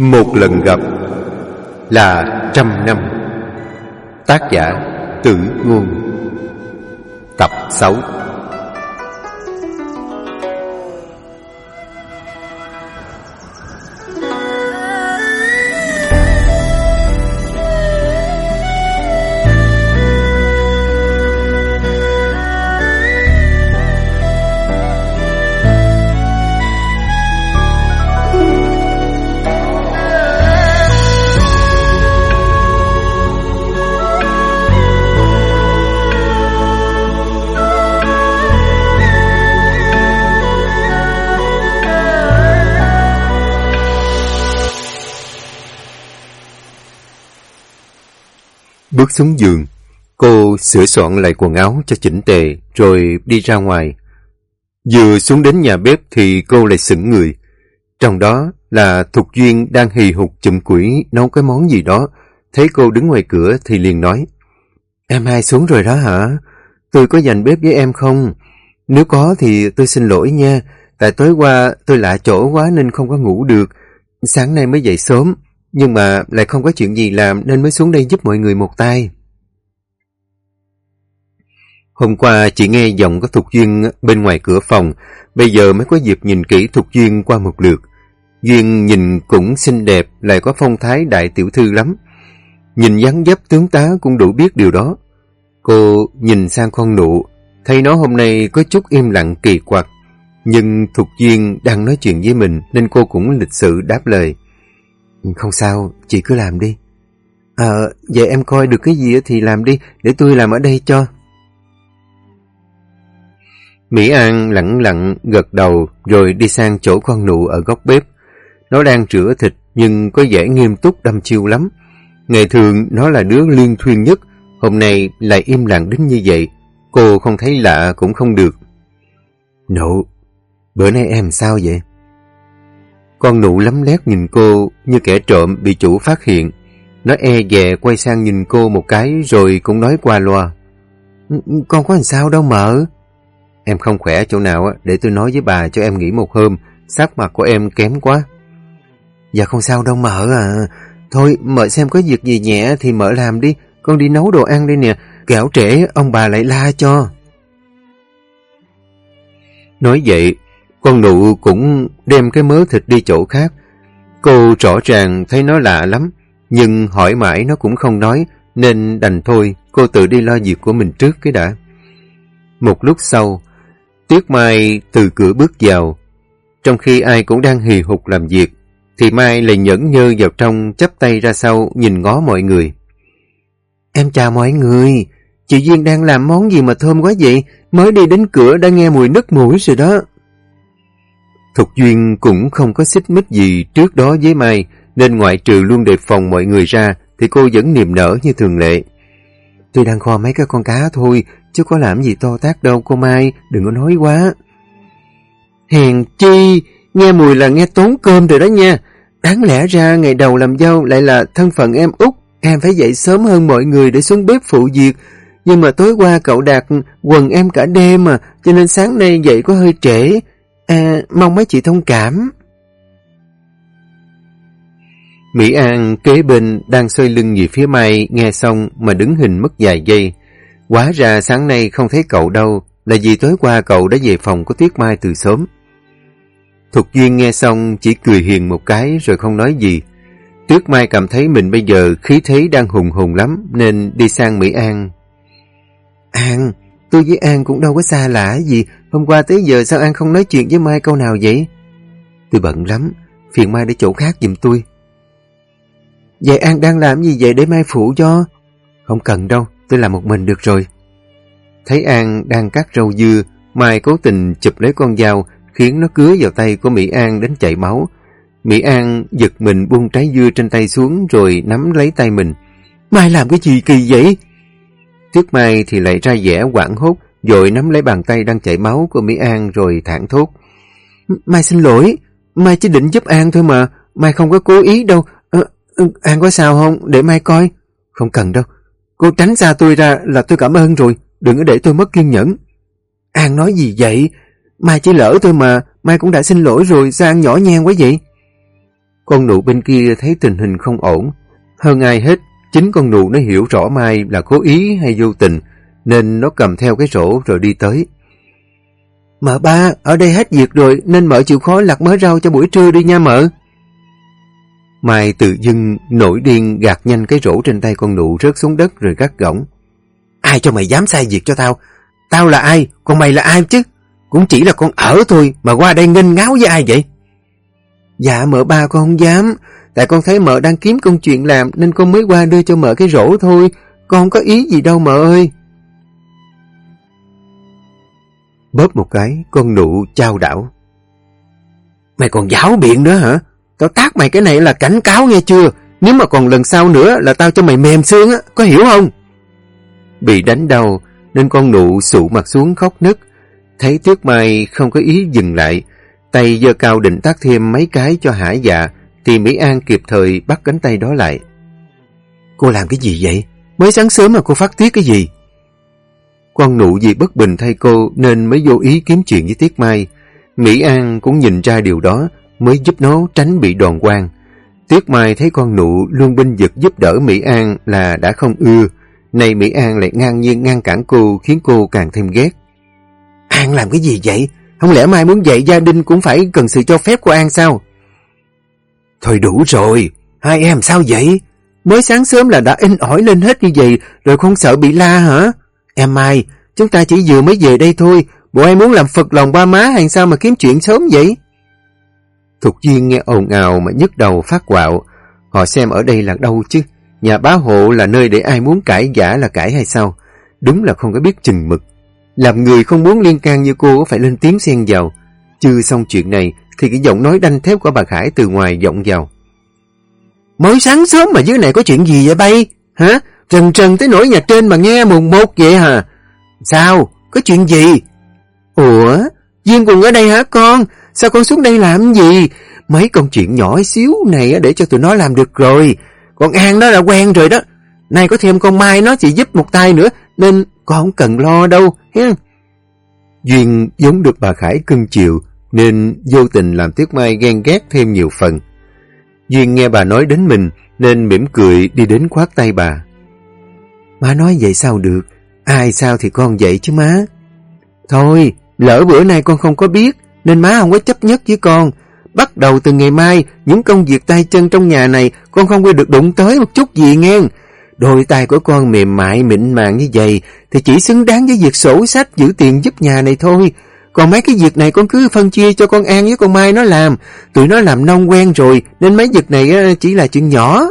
Một lần gặp là trăm năm. Tác giả Tử Ngôn. Tập 6 Bước xuống giường, cô sửa soạn lại quần áo cho chỉnh tề rồi đi ra ngoài. Vừa xuống đến nhà bếp thì cô lại sững người. Trong đó là Thục Duyên đang hì hục chụm quỷ nấu cái món gì đó. Thấy cô đứng ngoài cửa thì liền nói Em hai xuống rồi đó hả? Tôi có dành bếp với em không? Nếu có thì tôi xin lỗi nha. Tại tối qua tôi lạ chỗ quá nên không có ngủ được. Sáng nay mới dậy sớm. Nhưng mà lại không có chuyện gì làm nên mới xuống đây giúp mọi người một tay. Hôm qua chỉ nghe giọng có Thục Duyên bên ngoài cửa phòng, bây giờ mới có dịp nhìn kỹ Thục Duyên qua một lượt. Duyên nhìn cũng xinh đẹp, lại có phong thái đại tiểu thư lắm. Nhìn dáng dấp tướng tá cũng đủ biết điều đó. Cô nhìn sang con nụ, thấy nó hôm nay có chút im lặng kỳ quặc. Nhưng Thục Duyên đang nói chuyện với mình nên cô cũng lịch sự đáp lời. Không sao, chị cứ làm đi. Ờ, à, vậy em coi được cái gì thì làm đi, để tôi làm ở đây cho. Mỹ An lặng lặng gật đầu rồi đi sang chỗ con nụ ở góc bếp. Nó đang rửa thịt nhưng có vẻ nghiêm túc đâm chiêu lắm. Ngày thường nó là đứa liên thuyên nhất, hôm nay lại im lặng đến như vậy. Cô không thấy lạ cũng không được. Nụ, bữa nay em sao vậy? Con nụ lắm lét nhìn cô như kẻ trộm bị chủ phát hiện. Nó e dè quay sang nhìn cô một cái rồi cũng nói qua loa. Ừ, ừ, con có làm sao đâu mợ. Em không khỏe chỗ nào để tôi nói với bà cho em nghỉ một hôm. Sắc mặt của em kém quá. Dạ không sao đâu mợ à. Thôi, mợ xem có việc gì nhẹ thì mợ làm đi. Con đi nấu đồ ăn đây nè. Kẻo trễ, ông bà lại la cho. Nói vậy con nụ cũng đem cái mớ thịt đi chỗ khác. Cô rõ ràng thấy nó lạ lắm, nhưng hỏi mãi nó cũng không nói, nên đành thôi, cô tự đi lo việc của mình trước cái đã. Một lúc sau, Tuyết Mai từ cửa bước vào. Trong khi ai cũng đang hì hục làm việc, thì Mai lại nhẫn nhơ vào trong chắp tay ra sau nhìn ngó mọi người. Em chào mọi người, chị Duyên đang làm món gì mà thơm quá vậy? Mới đi đến cửa đã nghe mùi nứt mũi rồi đó. Thục Duyên cũng không có xích mích gì trước đó với Mai, nên ngoại trừ luôn đề phòng mọi người ra, thì cô vẫn niềm nở như thường lệ. Tôi đang kho mấy cái con cá thôi, chứ có làm gì to tác đâu cô Mai, đừng có nói quá. Hèn chi, nghe mùi là nghe tốn cơm rồi đó nha. Đáng lẽ ra ngày đầu làm dâu lại là thân phận em út, em phải dậy sớm hơn mọi người để xuống bếp phụ việc. Nhưng mà tối qua cậu đạt quần em cả đêm mà, cho nên sáng nay dậy có hơi trễ, À, mong mấy chị thông cảm. Mỹ An kế bên đang xoay lưng về phía Mai nghe xong mà đứng hình mất vài giây. Quá ra sáng nay không thấy cậu đâu là vì tối qua cậu đã về phòng của Tuyết Mai từ sớm. Thục Duyên nghe xong chỉ cười hiền một cái rồi không nói gì. Tuyết Mai cảm thấy mình bây giờ khí thế đang hùng hùng lắm nên đi sang Mỹ An. An, tôi với An cũng đâu có xa lạ gì, Hôm qua tới giờ sao An không nói chuyện với Mai câu nào vậy? Tôi bận lắm, phiền Mai để chỗ khác giùm tôi. Vậy An đang làm gì vậy để Mai phụ cho? Không cần đâu, tôi làm một mình được rồi. Thấy An đang cắt rau dưa, Mai cố tình chụp lấy con dao, khiến nó cứa vào tay của Mỹ An đến chảy máu. Mỹ An giật mình buông trái dưa trên tay xuống rồi nắm lấy tay mình. Mai làm cái gì kỳ vậy? Tuyết Mai thì lại ra vẻ quảng hốt, rồi nắm lấy bàn tay đang chảy máu của Mỹ An rồi thản thốt. Mai xin lỗi, Mai chỉ định giúp An thôi mà, Mai không có cố ý đâu. À, An có sao không? Để Mai coi. Không cần đâu. Cô tránh xa tôi ra là tôi cảm ơn rồi, đừng có để tôi mất kiên nhẫn. An nói gì vậy? Mai chỉ lỡ tôi mà, Mai cũng đã xin lỗi rồi, sao An nhỏ nhen quá vậy? Con nụ bên kia thấy tình hình không ổn. Hơn ai hết, chính con nụ nó hiểu rõ Mai là cố ý hay vô tình, nên nó cầm theo cái rổ rồi đi tới. Mợ ba, ở đây hết việc rồi nên mợ chịu khó lặt mớ rau cho buổi trưa đi nha mợ. Mai tự dưng nổi điên gạt nhanh cái rổ trên tay con nụ rớt xuống đất rồi gắt gỏng. Ai cho mày dám sai việc cho tao? Tao là ai? Còn mày là ai chứ? Cũng chỉ là con ở thôi mà qua đây nghênh ngáo với ai vậy? Dạ mợ ba con không dám. Tại con thấy mợ đang kiếm công chuyện làm nên con mới qua đưa cho mợ cái rổ thôi. Con không có ý gì đâu mợ ơi. Bóp một cái, con nụ trao đảo. Mày còn giáo biện nữa hả? Tao tác mày cái này là cảnh cáo nghe chưa? Nếu mà còn lần sau nữa là tao cho mày mềm xương á, có hiểu không? Bị đánh đau nên con nụ sụ mặt xuống khóc nức. Thấy Tuyết Mai không có ý dừng lại, tay giơ cao định tác thêm mấy cái cho hải dạ, thì Mỹ An kịp thời bắt cánh tay đó lại. Cô làm cái gì vậy? Mới sáng sớm mà cô phát tiết cái gì? Con nụ vì bất bình thay cô nên mới vô ý kiếm chuyện với Tiết Mai. Mỹ An cũng nhìn ra điều đó, mới giúp nó tránh bị đòn quang. Tiết Mai thấy con nụ luôn binh vực giúp đỡ Mỹ An là đã không ưa. Này Mỹ An lại ngang nhiên ngăn cản cô, khiến cô càng thêm ghét. An làm cái gì vậy? Không lẽ Mai muốn dạy gia đình cũng phải cần sự cho phép của An sao? Thôi đủ rồi, hai em sao vậy? Mới sáng sớm là đã in ỏi lên hết như vậy rồi không sợ bị la hả? Em Mai, chúng ta chỉ vừa mới về đây thôi, bộ em muốn làm phật lòng ba má hay sao mà kiếm chuyện sớm vậy? Thục Duyên nghe ồn ào mà nhức đầu phát quạo. Họ xem ở đây là đâu chứ? Nhà bá hộ là nơi để ai muốn cãi giả là cãi hay sao? Đúng là không có biết chừng mực. Làm người không muốn liên can như cô phải lên tiếng xen vào. Chưa xong chuyện này thì cái giọng nói đanh thép của bà Khải từ ngoài vọng vào. Mới sáng sớm mà dưới này có chuyện gì vậy bay? Hả? Trần trần tới nỗi nhà trên mà nghe mùng một vậy hả? Sao? Có chuyện gì? Ủa? Duyên cùng ở đây hả con? Sao con xuống đây làm gì? Mấy công chuyện nhỏ xíu này để cho tụi nó làm được rồi. Con An nó đã quen rồi đó. Nay có thêm con Mai nó chỉ giúp một tay nữa, nên con không cần lo đâu. He? Duyên giống được bà Khải cưng chiều nên vô tình làm Tuyết Mai ghen ghét thêm nhiều phần. Duyên nghe bà nói đến mình nên mỉm cười đi đến khoát tay bà. Má nói vậy sao được? Ai sao thì con vậy chứ má. Thôi, lỡ bữa nay con không có biết nên má không có chấp nhất với con. Bắt đầu từ ngày mai, những công việc tay chân trong nhà này con không có được đụng tới một chút gì nghe. Đôi tay của con mềm mại mịn màng như vậy thì chỉ xứng đáng với việc sổ sách giữ tiền giúp nhà này thôi. Còn mấy cái việc này con cứ phân chia cho con An với con Mai nó làm. Tụi nó làm nông quen rồi nên mấy việc này chỉ là chuyện nhỏ.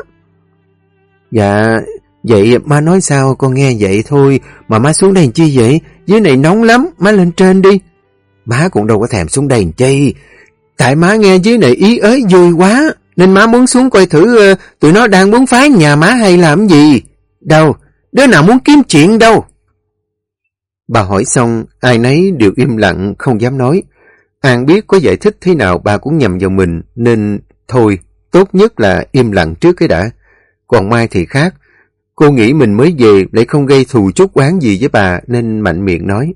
Dạ, vậy má nói sao con nghe vậy thôi. Mà má xuống đây chi vậy? Dưới này nóng lắm, má lên trên đi. Má cũng đâu có thèm xuống đây chi. Tại má nghe dưới này ý ới vui quá. Nên má muốn xuống coi thử ờ, tụi nó đang muốn phá nhà má hay làm gì. Đâu, đứa nào muốn kiếm chuyện đâu. Bà hỏi xong, ai nấy đều im lặng, không dám nói. An biết có giải thích thế nào bà cũng nhầm vào mình, nên thôi, tốt nhất là im lặng trước cái đã. Còn Mai thì khác. Cô nghĩ mình mới về lại không gây thù chút oán gì với bà nên mạnh miệng nói.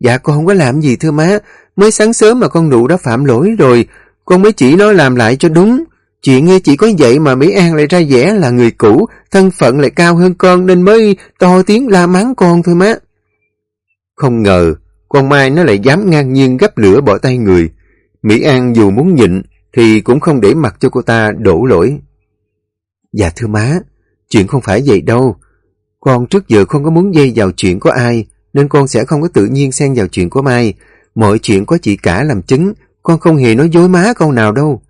Dạ con không có làm gì thưa má, mới sáng sớm mà con nụ đã phạm lỗi rồi, con mới chỉ nói làm lại cho đúng. Chuyện nghe chỉ có vậy mà Mỹ An lại ra vẻ là người cũ, thân phận lại cao hơn con nên mới to tiếng la mắng con thôi má. Không ngờ, con Mai nó lại dám ngang nhiên gấp lửa bỏ tay người. Mỹ An dù muốn nhịn thì cũng không để mặt cho cô ta đổ lỗi. Dạ thưa má, chuyện không phải vậy đâu. Con trước giờ không có muốn dây vào chuyện của ai, nên con sẽ không có tự nhiên xen vào chuyện của Mai. Mọi chuyện có chị cả làm chứng, con không hề nói dối má câu nào đâu.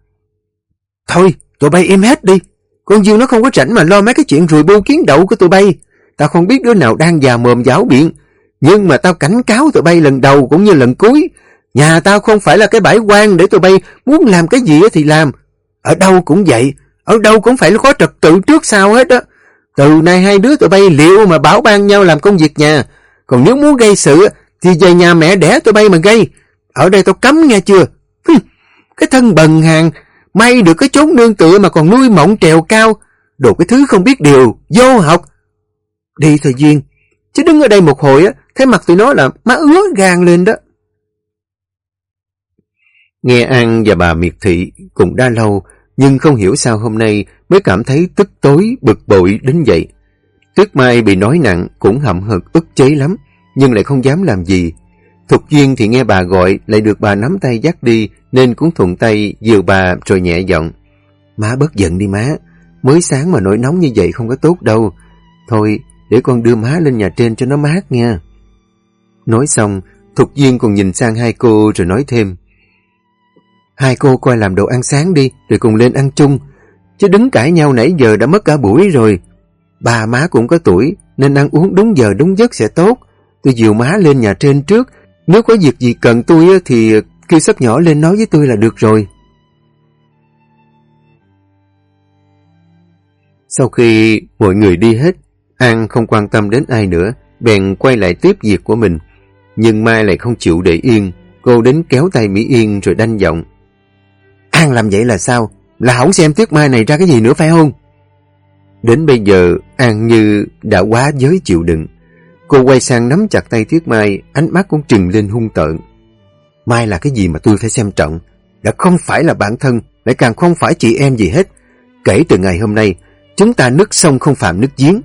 Thôi, tụi bay im hết đi. Con Dương nó không có rảnh mà lo mấy cái chuyện rùi bu kiến đậu của tụi bay. Tao không biết đứa nào đang già mồm giáo biện. Nhưng mà tao cảnh cáo tụi bay lần đầu cũng như lần cuối. Nhà tao không phải là cái bãi quan để tụi bay muốn làm cái gì thì làm. Ở đâu cũng vậy. Ở đâu cũng phải có trật tự trước sau hết đó Từ nay hai đứa tụi bay liệu mà bảo ban nhau làm công việc nhà. Còn nếu muốn gây sự thì về nhà mẹ đẻ tụi bay mà gây. Ở đây tao cấm nghe chưa? cái thân bần hàng, may được cái chốn nương tựa mà còn nuôi mộng trèo cao. Đồ cái thứ không biết điều, vô học. Đi thôi Duyên, chứ đứng ở đây một hồi á, thấy mặt tụi nó là má ứa gan lên đó. Nghe An và bà Miệt Thị cũng đã lâu, nhưng không hiểu sao hôm nay mới cảm thấy tức tối, bực bội đến vậy. Tuyết Mai bị nói nặng cũng hậm hực ức chế lắm, nhưng lại không dám làm gì. Thục Duyên thì nghe bà gọi, lại được bà nắm tay dắt đi, nên cũng thuận tay dìu bà rồi nhẹ giọng. Má bớt giận đi má, mới sáng mà nổi nóng như vậy không có tốt đâu. Thôi, để con đưa má lên nhà trên cho nó mát nha. Nói xong, Thục Duyên còn nhìn sang hai cô rồi nói thêm. Hai cô coi làm đồ ăn sáng đi, rồi cùng lên ăn chung. Chứ đứng cãi nhau nãy giờ đã mất cả buổi rồi. Bà má cũng có tuổi, nên ăn uống đúng giờ đúng giấc sẽ tốt. Tôi dìu má lên nhà trên trước. Nếu có việc gì cần tôi thì kêu sắp nhỏ lên nói với tôi là được rồi. Sau khi mọi người đi hết, An không quan tâm đến ai nữa, bèn quay lại tiếp việc của mình. Nhưng Mai lại không chịu để yên, cô đến kéo tay Mỹ Yên rồi đanh giọng. An làm vậy là sao? Là không xem Tuyết Mai này ra cái gì nữa phải không? Đến bây giờ, An như đã quá giới chịu đựng. Cô quay sang nắm chặt tay Tuyết Mai, ánh mắt cũng trừng lên hung tợn. Mai là cái gì mà tôi phải xem trọng? Đã không phải là bản thân, lại càng không phải chị em gì hết. Kể từ ngày hôm nay, chúng ta nước sông không phạm nước giếng.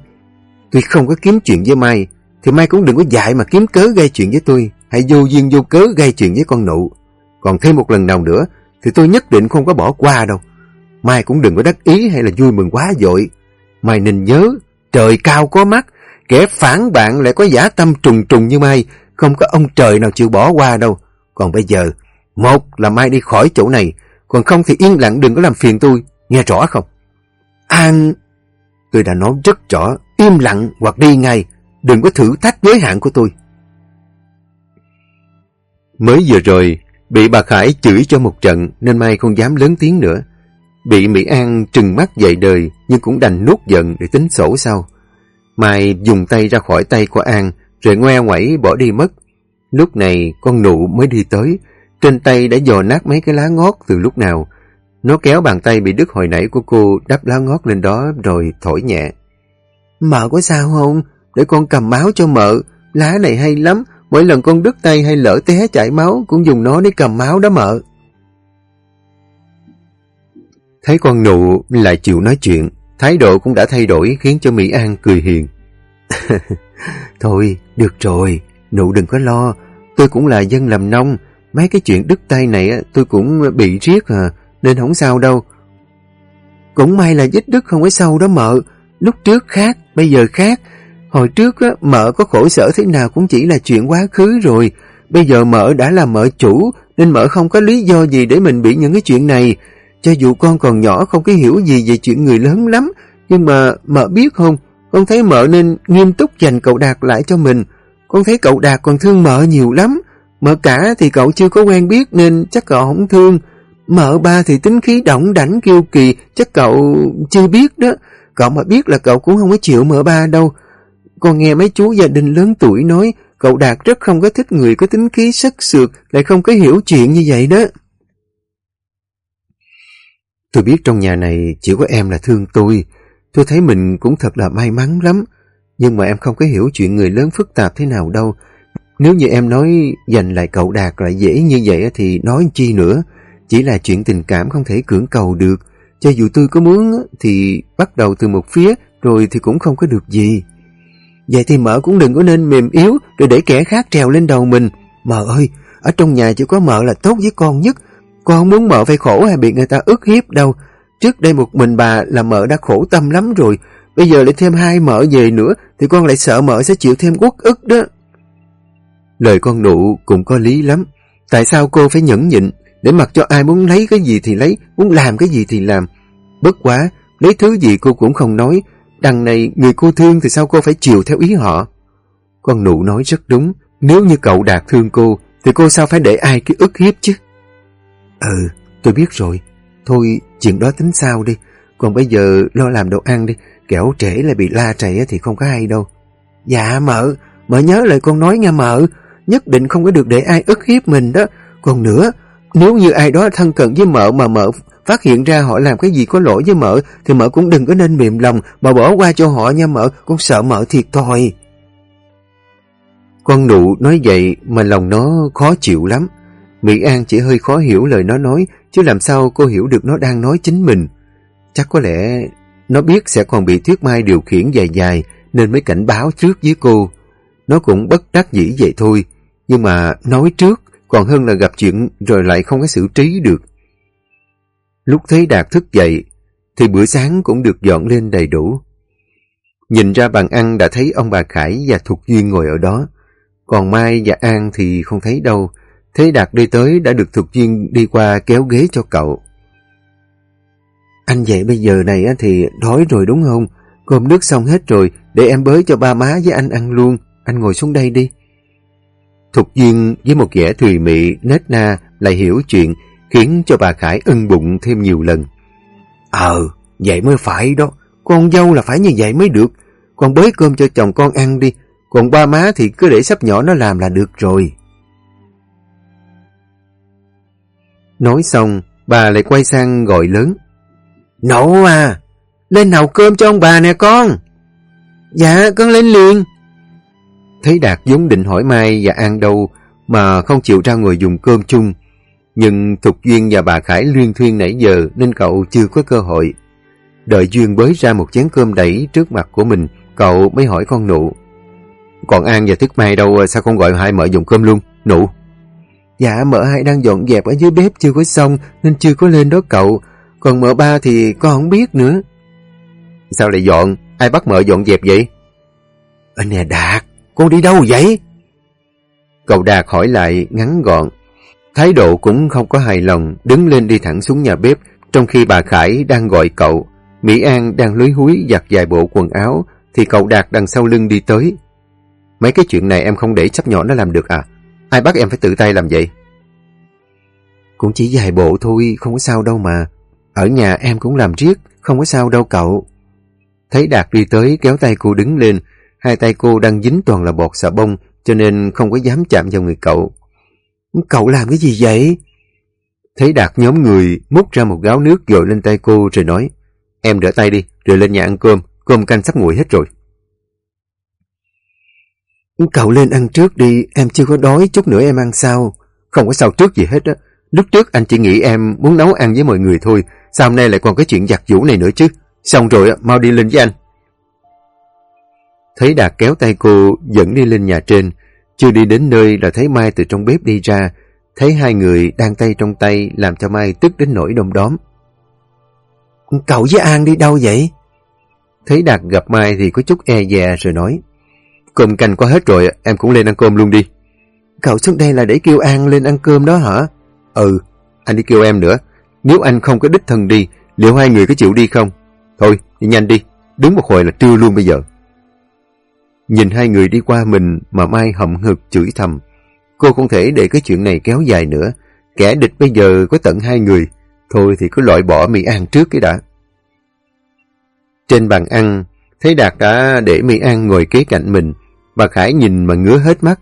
Tôi không có kiếm chuyện với Mai, thì Mai cũng đừng có dại mà kiếm cớ gây chuyện với tôi, hay vô duyên vô cớ gây chuyện với con nụ. Còn thêm một lần nào nữa, thì tôi nhất định không có bỏ qua đâu. Mai cũng đừng có đắc ý hay là vui mừng quá dội. Mai nên nhớ, trời cao có mắt, kẻ phản bạn lại có giả tâm trùng trùng như Mai, không có ông trời nào chịu bỏ qua đâu. Còn bây giờ, một là Mai đi khỏi chỗ này, còn không thì yên lặng đừng có làm phiền tôi, nghe rõ không? An... Tôi đã nói rất rõ, im lặng hoặc đi ngay, đừng có thử thách giới hạn của tôi. Mới vừa rồi, bị bà Khải chửi cho một trận nên Mai không dám lớn tiếng nữa. Bị Mỹ An trừng mắt dậy đời nhưng cũng đành nuốt giận để tính sổ sau. Mai dùng tay ra khỏi tay của An rồi ngoe ngoẩy bỏ đi mất. Lúc này con nụ mới đi tới, trên tay đã dò nát mấy cái lá ngót từ lúc nào. Nó kéo bàn tay bị đứt hồi nãy của cô đắp lá ngót lên đó rồi thổi nhẹ. Mở có sao không? Để con cầm máu cho mợ. Lá này hay lắm. Mỗi lần con đứt tay hay lỡ té chảy máu cũng dùng nó để cầm máu đó mợ. Thấy con nụ lại chịu nói chuyện, thái độ cũng đã thay đổi khiến cho Mỹ An cười hiền. Thôi, được rồi, nụ đừng có lo, tôi cũng là dân làm nông, mấy cái chuyện đứt tay này tôi cũng bị riết à, nên không sao đâu. Cũng may là vết đứt không có sâu đó mợ, lúc trước khác, bây giờ khác. Hồi trước á, mợ có khổ sở thế nào cũng chỉ là chuyện quá khứ rồi, bây giờ mợ đã là mợ chủ nên mợ không có lý do gì để mình bị những cái chuyện này. Cho dù con còn nhỏ không có hiểu gì về chuyện người lớn lắm, nhưng mà mợ biết không, con thấy mợ nên nghiêm túc dành cậu Đạt lại cho mình. Con thấy cậu Đạt còn thương mợ nhiều lắm. Mợ cả thì cậu chưa có quen biết nên chắc cậu không thương. Mợ ba thì tính khí đỏng đảnh kiêu kỳ, chắc cậu chưa biết đó. Cậu mà biết là cậu cũng không có chịu mợ ba đâu. Con nghe mấy chú gia đình lớn tuổi nói, cậu Đạt rất không có thích người có tính khí sắc sược, lại không có hiểu chuyện như vậy đó. Tôi biết trong nhà này chỉ có em là thương tôi. Tôi thấy mình cũng thật là may mắn lắm. Nhưng mà em không có hiểu chuyện người lớn phức tạp thế nào đâu. Nếu như em nói dành lại cậu Đạt lại dễ như vậy thì nói chi nữa. Chỉ là chuyện tình cảm không thể cưỡng cầu được. Cho dù tôi có muốn thì bắt đầu từ một phía rồi thì cũng không có được gì. Vậy thì mợ cũng đừng có nên mềm yếu rồi để kẻ khác trèo lên đầu mình. Mợ ơi, ở trong nhà chỉ có mợ là tốt với con nhất. Con không muốn mợ phải khổ hay bị người ta ức hiếp đâu. Trước đây một mình bà là mợ đã khổ tâm lắm rồi. Bây giờ lại thêm hai mợ về nữa thì con lại sợ mợ sẽ chịu thêm quốc ức đó. Lời con nụ cũng có lý lắm. Tại sao cô phải nhẫn nhịn để mặc cho ai muốn lấy cái gì thì lấy, muốn làm cái gì thì làm. Bất quá, Lấy thứ gì cô cũng không nói. Đằng này người cô thương thì sao cô phải chiều theo ý họ? Con nụ nói rất đúng. Nếu như cậu Đạt thương cô, thì cô sao phải để ai cái ức hiếp chứ? Ừ, tôi biết rồi. Thôi, chuyện đó tính sao đi. Còn bây giờ lo làm đồ ăn đi. Kẻo trễ lại bị la trầy thì không có hay đâu. Dạ mợ, mợ nhớ lời con nói nha mợ. Nhất định không có được để ai ức hiếp mình đó. Còn nữa, nếu như ai đó thân cận với mợ mà mợ phát hiện ra họ làm cái gì có lỗi với mợ thì mợ cũng đừng có nên mềm lòng mà bỏ qua cho họ nha mợ. Con sợ mợ thiệt thòi. Con nụ nói vậy mà lòng nó khó chịu lắm. Mỹ An chỉ hơi khó hiểu lời nó nói, chứ làm sao cô hiểu được nó đang nói chính mình. Chắc có lẽ nó biết sẽ còn bị Thuyết Mai điều khiển dài dài, nên mới cảnh báo trước với cô. Nó cũng bất đắc dĩ vậy thôi, nhưng mà nói trước còn hơn là gặp chuyện rồi lại không có xử trí được. Lúc thấy Đạt thức dậy, thì bữa sáng cũng được dọn lên đầy đủ. Nhìn ra bàn ăn đã thấy ông bà Khải và Thục Duyên ngồi ở đó. Còn Mai và An thì không thấy đâu. Thế Đạt đi tới đã được Thục Duyên đi qua kéo ghế cho cậu. Anh dậy bây giờ này thì đói rồi đúng không? Cơm nước xong hết rồi, để em bới cho ba má với anh ăn luôn. Anh ngồi xuống đây đi. Thục Duyên với một vẻ thùy mị, nết na lại hiểu chuyện, khiến cho bà Khải ân bụng thêm nhiều lần. Ờ, vậy mới phải đó. Con dâu là phải như vậy mới được. Con bới cơm cho chồng con ăn đi, còn ba má thì cứ để sắp nhỏ nó làm là được rồi. Nói xong, bà lại quay sang gọi lớn. Nấu à, lên nấu cơm cho ông bà nè con. Dạ, con lên liền. Thấy Đạt vốn định hỏi Mai và An đâu mà không chịu ra ngồi dùng cơm chung. Nhưng Thục Duyên và bà Khải liên thuyên nãy giờ nên cậu chưa có cơ hội. Đợi Duyên bới ra một chén cơm đẩy trước mặt của mình, cậu mới hỏi con nụ. Còn An và Thức Mai đâu sao không gọi hai mợ dùng cơm luôn? Nụ. Dạ mợ hai đang dọn dẹp ở dưới bếp chưa có xong nên chưa có lên đó cậu. Còn mợ ba thì con không biết nữa. Sao lại dọn? Ai bắt mợ dọn dẹp vậy? Anh nè Đạt, con đi đâu vậy? Cậu Đạt hỏi lại ngắn gọn. Thái độ cũng không có hài lòng, đứng lên đi thẳng xuống nhà bếp, trong khi bà Khải đang gọi cậu. Mỹ An đang lưới húi giặt vài bộ quần áo, thì cậu Đạt đằng sau lưng đi tới. Mấy cái chuyện này em không để chấp nhỏ nó làm được à? Ai bắt em phải tự tay làm vậy? Cũng chỉ vài bộ thôi, không có sao đâu mà. Ở nhà em cũng làm riết, không có sao đâu cậu. Thấy Đạt đi tới kéo tay cô đứng lên, hai tay cô đang dính toàn là bọt xà bông, cho nên không có dám chạm vào người cậu. Cậu làm cái gì vậy? Thấy Đạt nhóm người múc ra một gáo nước dội lên tay cô rồi nói Em rửa tay đi, rồi lên nhà ăn cơm, cơm canh sắp nguội hết rồi. Cậu lên ăn trước đi, em chưa có đói, chút nữa em ăn sau. Không có sao trước gì hết á. Lúc trước anh chỉ nghĩ em muốn nấu ăn với mọi người thôi, sao hôm nay lại còn cái chuyện giặt vũ này nữa chứ. Xong rồi, mau đi lên với anh. Thấy Đạt kéo tay cô dẫn đi lên nhà trên, chưa đi đến nơi là thấy Mai từ trong bếp đi ra, thấy hai người đang tay trong tay làm cho Mai tức đến nỗi đông đóm. Cậu với An đi đâu vậy? Thấy Đạt gặp Mai thì có chút e dè rồi nói. Cơm canh có hết rồi, em cũng lên ăn cơm luôn đi. Cậu xuống đây là để kêu An lên ăn cơm đó hả? Ừ, anh đi kêu em nữa. Nếu anh không có đích thân đi, liệu hai người có chịu đi không? Thôi, đi nhanh đi, đứng một hồi là trưa luôn bây giờ. Nhìn hai người đi qua mình mà Mai hậm hực chửi thầm. Cô không thể để cái chuyện này kéo dài nữa. Kẻ địch bây giờ có tận hai người. Thôi thì cứ loại bỏ Mỹ An trước cái đã. Trên bàn ăn, thấy Đạt đã để Mỹ An ngồi kế cạnh mình. Bà Khải nhìn mà ngứa hết mắt.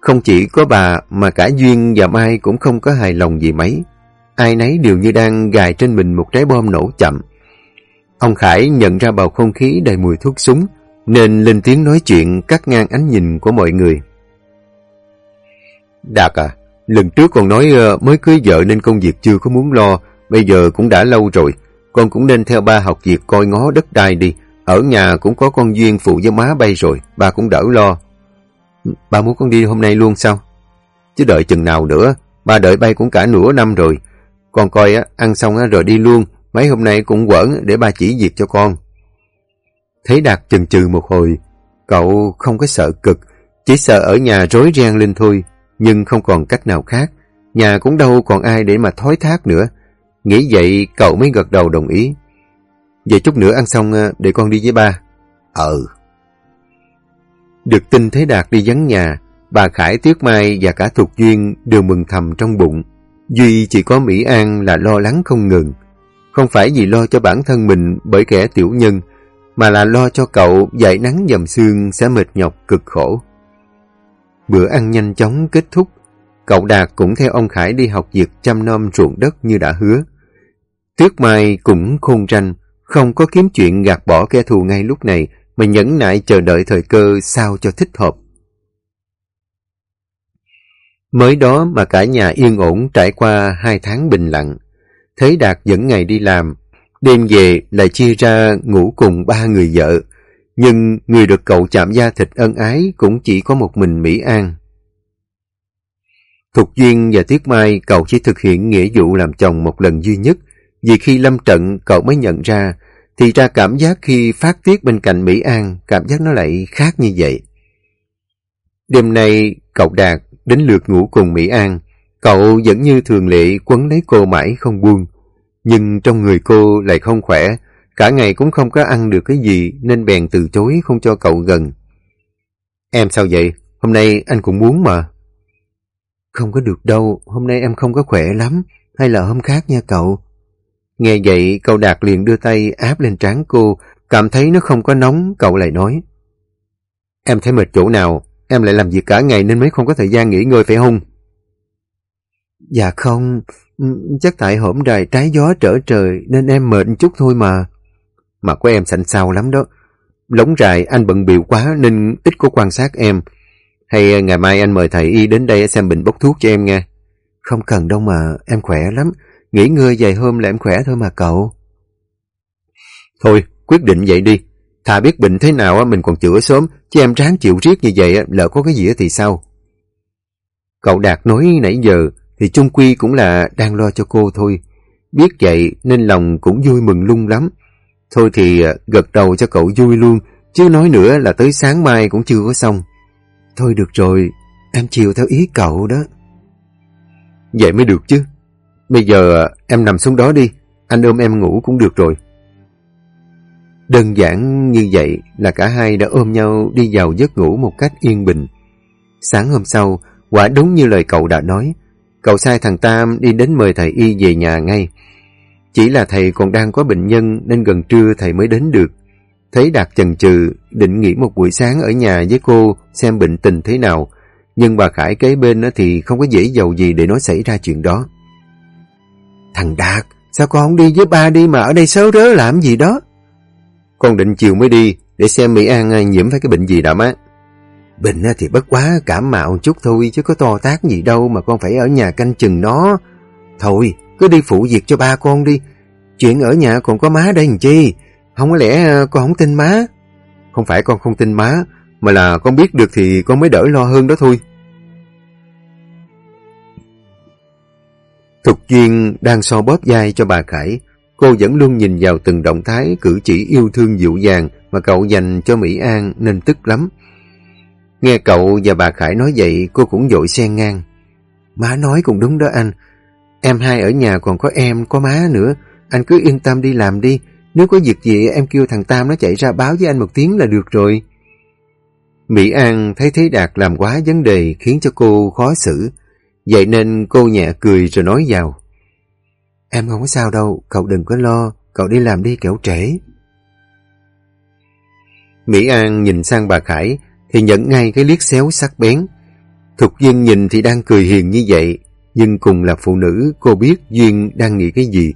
Không chỉ có bà mà cả Duyên và Mai cũng không có hài lòng gì mấy. Ai nấy đều như đang gài trên mình một trái bom nổ chậm. Ông Khải nhận ra bầu không khí đầy mùi thuốc súng, nên lên tiếng nói chuyện cắt ngang ánh nhìn của mọi người. Đạt à, lần trước còn nói ờ, mới cưới vợ nên công việc chưa có muốn lo, bây giờ cũng đã lâu rồi. Con cũng nên theo ba học việc coi ngó đất đai đi. Ở nhà cũng có con Duyên phụ với má bay rồi, ba cũng đỡ lo. Ba muốn con đi hôm nay luôn sao? Chứ đợi chừng nào nữa, ba đợi bay cũng cả nửa năm rồi. Con coi á, ăn xong á, rồi đi luôn, mấy hôm nay cũng quẩn để ba chỉ việc cho con. Thấy Đạt chần chừ một hồi, cậu không có sợ cực, chỉ sợ ở nhà rối ren lên thôi, nhưng không còn cách nào khác. Nhà cũng đâu còn ai để mà thói thác nữa. Nghĩ vậy cậu mới gật đầu đồng ý. Vậy chút nữa ăn xong ờ, để con đi với ba. Ừ. Được tin Thế Đạt đi vắng nhà, bà Khải, Tuyết Mai và cả Thục Duyên đều mừng thầm trong bụng. Duy chỉ có Mỹ An là lo lắng không ngừng. Không phải vì lo cho bản thân mình bởi kẻ tiểu nhân, mà là lo cho cậu dậy nắng dầm xương sẽ mệt nhọc cực khổ. Bữa ăn nhanh chóng kết thúc, cậu Đạt cũng theo ông Khải đi học việc chăm nom ruộng đất như đã hứa. Tuyết Mai cũng khôn tranh, không có kiếm chuyện gạt bỏ kẻ thù ngay lúc này, mà nhẫn nại chờ đợi thời cơ sao cho thích hợp. Mới đó mà cả nhà yên ổn trải qua hai tháng bình lặng. thấy Đạt dẫn ngày đi làm, đêm về lại chia ra ngủ cùng ba người vợ. Nhưng người được cậu chạm da thịt ân ái cũng chỉ có một mình Mỹ An. Thục Duyên và Tiết Mai cậu chỉ thực hiện nghĩa vụ làm chồng một lần duy nhất, vì khi lâm trận cậu mới nhận ra, thì ra cảm giác khi phát tiết bên cạnh Mỹ An, cảm giác nó lại khác như vậy. Đêm nay, cậu Đạt đến lượt ngủ cùng Mỹ An, cậu vẫn như thường lệ quấn lấy cô mãi không buông. Nhưng trong người cô lại không khỏe, cả ngày cũng không có ăn được cái gì nên bèn từ chối không cho cậu gần. Em sao vậy? Hôm nay anh cũng muốn mà. Không có được đâu, hôm nay em không có khỏe lắm, hay là hôm khác nha cậu. Nghe vậy, cậu Đạt liền đưa tay áp lên trán cô, cảm thấy nó không có nóng, cậu lại nói. Em thấy mệt chỗ nào, em lại làm việc cả ngày nên mới không có thời gian nghỉ ngơi phải không? Dạ không, ừ, chắc tại hổm đài trái gió trở trời nên em mệt chút thôi mà. Mà của em sạnh sao lắm đó. Lóng rài anh bận biểu quá nên ít có quan sát em. Hay à, ngày mai anh mời thầy y đến đây xem bệnh bốc thuốc cho em nghe. Không cần đâu mà, em khỏe lắm. Nghỉ ngơi vài hôm là em khỏe thôi mà cậu. Thôi, quyết định vậy đi. Thà biết bệnh thế nào mình còn chữa sớm, chứ em ráng chịu riết như vậy lỡ có cái gì thì sao? Cậu Đạt nói nãy giờ thì chung quy cũng là đang lo cho cô thôi. Biết vậy nên lòng cũng vui mừng lung lắm. Thôi thì à, gật đầu cho cậu vui luôn, chứ nói nữa là tới sáng mai cũng chưa có xong. Thôi được rồi, em chiều theo ý cậu đó. Vậy mới được chứ. Bây giờ à, em nằm xuống đó đi, anh ôm em ngủ cũng được rồi. Đơn giản như vậy là cả hai đã ôm nhau đi vào giấc ngủ một cách yên bình. Sáng hôm sau, quả đúng như lời cậu đã nói, cậu sai thằng Tam đi đến mời thầy Y về nhà ngay. Chỉ là thầy còn đang có bệnh nhân nên gần trưa thầy mới đến được. Thấy Đạt chần chừ, định nghỉ một buổi sáng ở nhà với cô xem bệnh tình thế nào, nhưng bà Khải kế bên thì không có dễ dầu gì để nói xảy ra chuyện đó. Thằng Đạt, sao con không đi với ba đi mà ở đây xấu rớ làm gì đó? Con định chiều mới đi, để xem Mỹ An nhiễm phải cái bệnh gì đã má bình thì bất quá cảm mạo chút thôi, chứ có to tác gì đâu mà con phải ở nhà canh chừng nó. Thôi, cứ đi phụ việc cho ba con đi. Chuyện ở nhà còn có má đây làm chi? Không có lẽ à, con không tin má? Không phải con không tin má, mà là con biết được thì con mới đỡ lo hơn đó thôi. Thục Duyên đang so bóp dai cho bà Khải. Cô vẫn luôn nhìn vào từng động thái cử chỉ yêu thương dịu dàng mà cậu dành cho Mỹ An nên tức lắm. Nghe cậu và bà Khải nói vậy cô cũng dội xen ngang. Má nói cũng đúng đó anh. Em hai ở nhà còn có em, có má nữa. Anh cứ yên tâm đi làm đi. Nếu có việc gì em kêu thằng Tam nó chạy ra báo với anh một tiếng là được rồi. Mỹ An thấy Thế Đạt làm quá vấn đề khiến cho cô khó xử. Vậy nên cô nhẹ cười rồi nói vào. Em không có sao đâu, cậu đừng có lo, cậu đi làm đi kẻo trễ. Mỹ An nhìn sang bà Khải thì nhận ngay cái liếc xéo sắc bén. Thục Duyên nhìn thì đang cười hiền như vậy, nhưng cùng là phụ nữ cô biết Duyên đang nghĩ cái gì.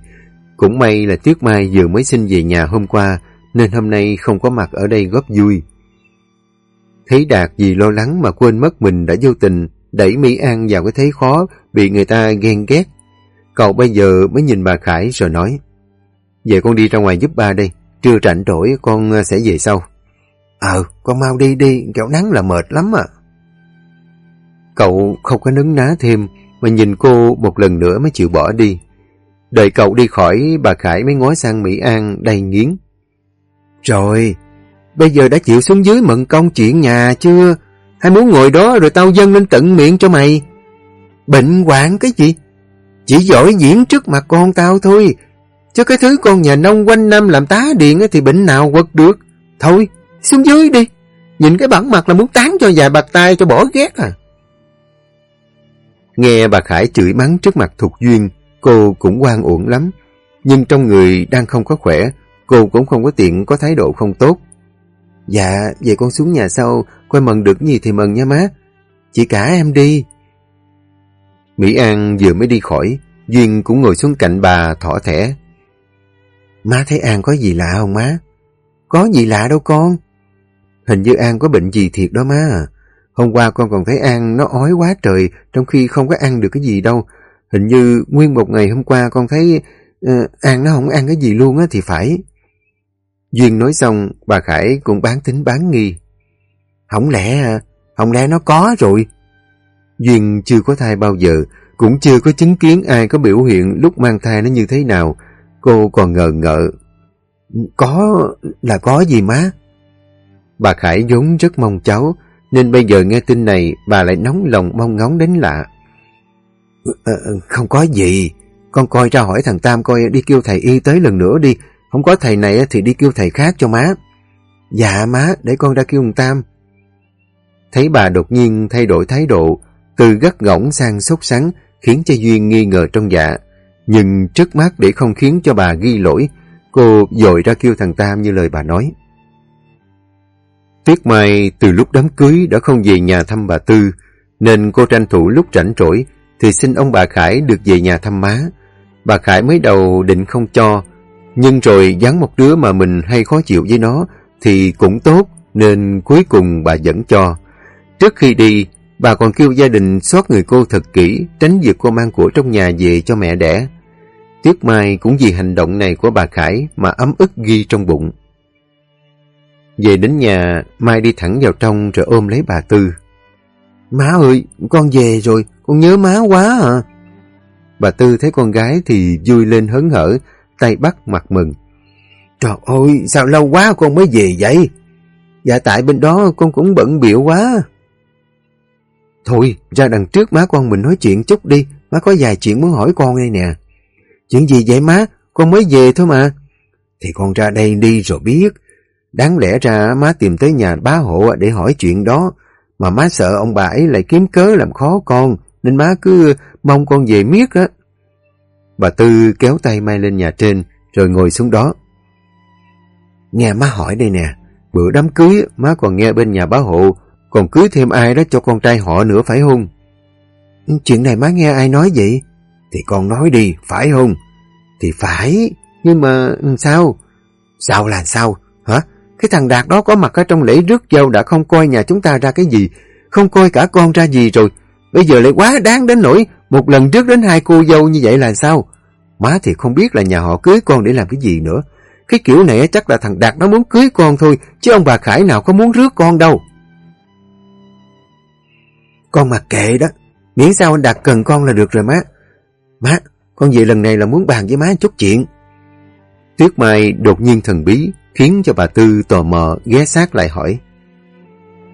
Cũng may là Tuyết Mai vừa mới xin về nhà hôm qua nên hôm nay không có mặt ở đây góp vui. Thấy Đạt vì lo lắng mà quên mất mình đã vô tình đẩy Mỹ An vào cái thế khó, bị người ta ghen ghét. Cậu bây giờ mới nhìn bà Khải rồi nói, Vậy con đi ra ngoài giúp ba đây, trưa rảnh rỗi con sẽ về sau. Ờ, con mau đi đi, kẹo nắng là mệt lắm à. Cậu không có nấn ná thêm, mà nhìn cô một lần nữa mới chịu bỏ đi. Đợi cậu đi khỏi, bà Khải mới ngói sang Mỹ An đầy nghiến. Rồi, bây giờ đã chịu xuống dưới mận công chuyện nhà chưa? Hay muốn ngồi đó rồi tao dâng lên tận miệng cho mày? Bệnh hoạn cái gì? Chỉ giỏi diễn trước mặt con tao thôi. Chứ cái thứ con nhà nông quanh năm làm tá điện thì bệnh nào quật được. Thôi, xuống dưới đi. Nhìn cái bản mặt là muốn tán cho vài bạc tay cho bỏ ghét à. Nghe bà Khải chửi mắng trước mặt Thục Duyên, cô cũng quan uổng lắm. Nhưng trong người đang không có khỏe, cô cũng không có tiện có thái độ không tốt. Dạ, vậy con xuống nhà sau, coi mần được gì thì mần nha má. Chị cả em đi. Mỹ An vừa mới đi khỏi, Duyên cũng ngồi xuống cạnh bà thỏ thẻ. Má thấy An có gì lạ không má? Có gì lạ đâu con. Hình như An có bệnh gì thiệt đó má. Hôm qua con còn thấy An nó ói quá trời trong khi không có ăn được cái gì đâu. Hình như nguyên một ngày hôm qua con thấy uh, An nó không ăn cái gì luôn á thì phải. Duyên nói xong, bà Khải cũng bán tính bán nghi. Không lẽ, không lẽ nó có rồi? Duyên chưa có thai bao giờ, cũng chưa có chứng kiến ai có biểu hiện lúc mang thai nó như thế nào. Cô còn ngờ ngợ. Có là có gì má? Bà Khải vốn rất mong cháu, nên bây giờ nghe tin này bà lại nóng lòng mong ngóng đến lạ. À, không có gì, con coi ra hỏi thằng Tam coi đi kêu thầy y tới lần nữa đi, không có thầy này thì đi kêu thầy khác cho má. Dạ má, để con ra kêu thằng Tam. Thấy bà đột nhiên thay đổi thái độ, từ gắt gỏng sang sốt sắng, khiến cho Duyên nghi ngờ trong dạ. Nhưng trước mắt để không khiến cho bà ghi lỗi, cô dội ra kêu thằng Tam như lời bà nói. Tuyết Mai từ lúc đám cưới đã không về nhà thăm bà Tư, nên cô tranh thủ lúc rảnh rỗi thì xin ông bà Khải được về nhà thăm má. Bà Khải mới đầu định không cho, nhưng rồi dán một đứa mà mình hay khó chịu với nó thì cũng tốt, nên cuối cùng bà vẫn cho. Trước khi đi, bà còn kêu gia đình xót người cô thật kỹ, tránh việc cô mang của trong nhà về cho mẹ đẻ. Tuyết Mai cũng vì hành động này của bà Khải mà ấm ức ghi trong bụng. Về đến nhà, Mai đi thẳng vào trong rồi ôm lấy bà Tư. Má ơi, con về rồi, con nhớ má quá à. Bà Tư thấy con gái thì vui lên hớn hở, tay bắt mặt mừng. Trời ơi, sao lâu quá con mới về vậy? Dạ tại bên đó con cũng bận biểu quá. Thôi, ra đằng trước má con mình nói chuyện chút đi, má có vài chuyện muốn hỏi con đây nè. Chuyện gì vậy má? Con mới về thôi mà. Thì con ra đây đi rồi biết. Đáng lẽ ra má tìm tới nhà bá hộ để hỏi chuyện đó, mà má sợ ông bà ấy lại kiếm cớ làm khó con, nên má cứ mong con về miết á. Bà Tư kéo tay Mai lên nhà trên, rồi ngồi xuống đó. Nghe má hỏi đây nè, bữa đám cưới má còn nghe bên nhà bá hộ, còn cưới thêm ai đó cho con trai họ nữa phải không? Chuyện này má nghe ai nói vậy? Thì con nói đi, phải không? Thì phải, nhưng mà sao? Sao là sao? Cái thằng Đạt đó có mặt ở trong lễ rước dâu đã không coi nhà chúng ta ra cái gì, không coi cả con ra gì rồi. Bây giờ lại quá đáng đến nỗi một lần trước đến hai cô dâu như vậy là sao? Má thì không biết là nhà họ cưới con để làm cái gì nữa. Cái kiểu này chắc là thằng Đạt nó muốn cưới con thôi, chứ ông bà Khải nào có muốn rước con đâu. Con mặc kệ đó, miễn sao anh Đạt cần con là được rồi má. Má, con về lần này là muốn bàn với má chút chuyện. Tuyết Mai đột nhiên thần bí, khiến cho bà Tư tò mò ghé sát lại hỏi.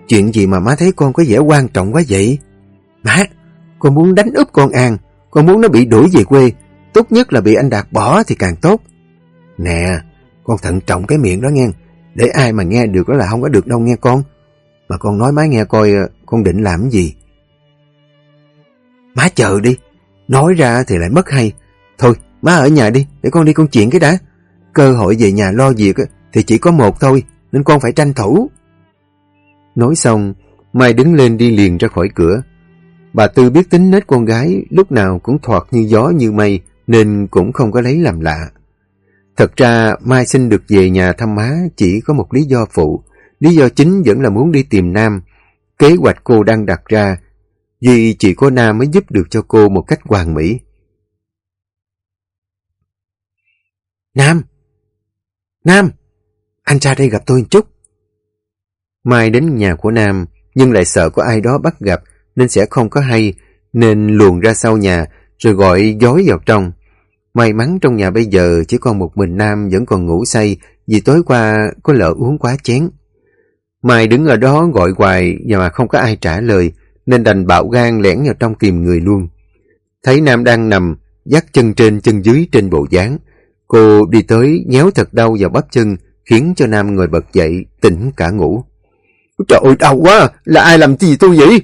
Chuyện gì mà má thấy con có vẻ quan trọng quá vậy? Má, con muốn đánh úp con An, con muốn nó bị đuổi về quê, tốt nhất là bị anh Đạt bỏ thì càng tốt. Nè, con thận trọng cái miệng đó nghe, để ai mà nghe được đó là không có được đâu nghe con. Mà con nói má nghe coi ờ, con định làm gì. Má chờ đi, nói ra thì lại mất hay. Thôi, má ở nhà đi, để con đi con chuyện cái đã. Cơ hội về nhà lo việc thì chỉ có một thôi, nên con phải tranh thủ. Nói xong, Mai đứng lên đi liền ra khỏi cửa. Bà Tư biết tính nết con gái lúc nào cũng thoạt như gió như mây nên cũng không có lấy làm lạ. Thật ra Mai xin được về nhà thăm má chỉ có một lý do phụ. Lý do chính vẫn là muốn đi tìm Nam. Kế hoạch cô đang đặt ra vì chỉ có Nam mới giúp được cho cô một cách hoàn mỹ. Nam! Nam! Anh ra đây gặp tôi một chút. Mai đến nhà của Nam, nhưng lại sợ có ai đó bắt gặp, nên sẽ không có hay, nên luồn ra sau nhà, rồi gọi dối vào trong. May mắn trong nhà bây giờ chỉ còn một mình Nam vẫn còn ngủ say, vì tối qua có lỡ uống quá chén. Mai đứng ở đó gọi hoài mà không có ai trả lời, nên đành bạo gan lẻn vào trong tìm người luôn. Thấy Nam đang nằm, dắt chân trên chân dưới trên bộ dáng. Cô đi tới nhéo thật đau vào bắp chân, khiến cho Nam ngồi bật dậy, tỉnh cả ngủ. Trời ơi, đau quá, là ai làm gì tôi vậy?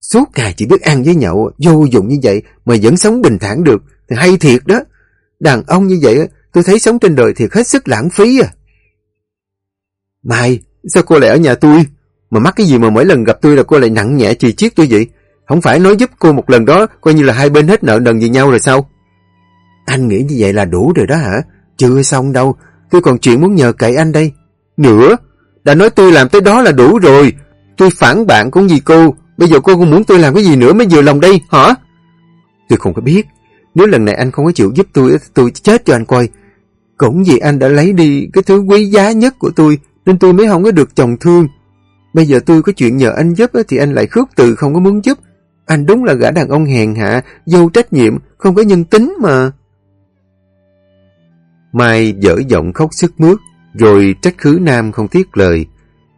Suốt ngày chỉ biết ăn với nhậu, vô dụng như vậy mà vẫn sống bình thản được, thì hay thiệt đó. Đàn ông như vậy, tôi thấy sống trên đời thiệt hết sức lãng phí à. Mai, sao cô lại ở nhà tôi? Mà mắc cái gì mà mỗi lần gặp tôi là cô lại nặng nhẹ chì chiết tôi vậy? Không phải nói giúp cô một lần đó, coi như là hai bên hết nợ nần gì nhau rồi sao? Anh nghĩ như vậy là đủ rồi đó hả? Chưa xong đâu, tôi còn chuyện muốn nhờ cậy anh đây. Nữa, đã nói tôi làm tới đó là đủ rồi. Tôi phản bạn cũng gì cô, bây giờ cô không muốn tôi làm cái gì nữa mới vừa lòng đây, hả? Tôi không có biết, nếu lần này anh không có chịu giúp tôi, tôi chết cho anh coi. Cũng vì anh đã lấy đi cái thứ quý giá nhất của tôi, nên tôi mới không có được chồng thương. Bây giờ tôi có chuyện nhờ anh giúp thì anh lại khước từ không có muốn giúp. Anh đúng là gã đàn ông hèn hạ, vô trách nhiệm, không có nhân tính mà. Mai dở giọng khóc sức mướt, rồi trách khứ Nam không tiếc lời.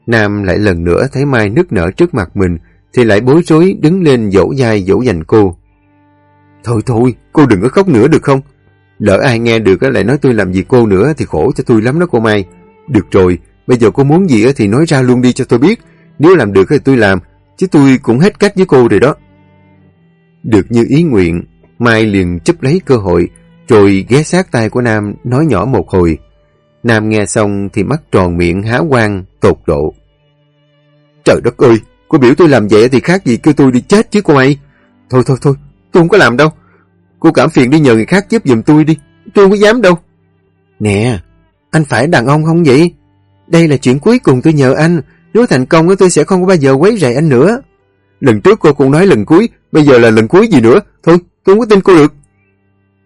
Nam lại lần nữa thấy Mai nức nở trước mặt mình, thì lại bối rối đứng lên dỗ dai dỗ dành cô. Thôi thôi, cô đừng có khóc nữa được không? Lỡ ai nghe được lại nói tôi làm gì cô nữa thì khổ cho tôi lắm đó cô Mai. Được rồi, bây giờ cô muốn gì thì nói ra luôn đi cho tôi biết. Nếu làm được thì tôi làm, chứ tôi cũng hết cách với cô rồi đó. Được như ý nguyện, Mai liền chấp lấy cơ hội, rồi ghé sát tay của Nam nói nhỏ một hồi. Nam nghe xong thì mắt tròn miệng há quang, tột độ. Trời đất ơi, cô biểu tôi làm vậy thì khác gì kêu tôi đi chết chứ cô mày. Thôi thôi thôi, tôi không có làm đâu. Cô cảm phiền đi nhờ người khác giúp giùm tôi đi, tôi không có dám đâu. Nè, anh phải đàn ông không vậy? Đây là chuyện cuối cùng tôi nhờ anh, nếu thành công tôi sẽ không có bao giờ quấy rầy anh nữa. Lần trước cô cũng nói lần cuối, bây giờ là lần cuối gì nữa. Thôi, tôi không có tin cô được.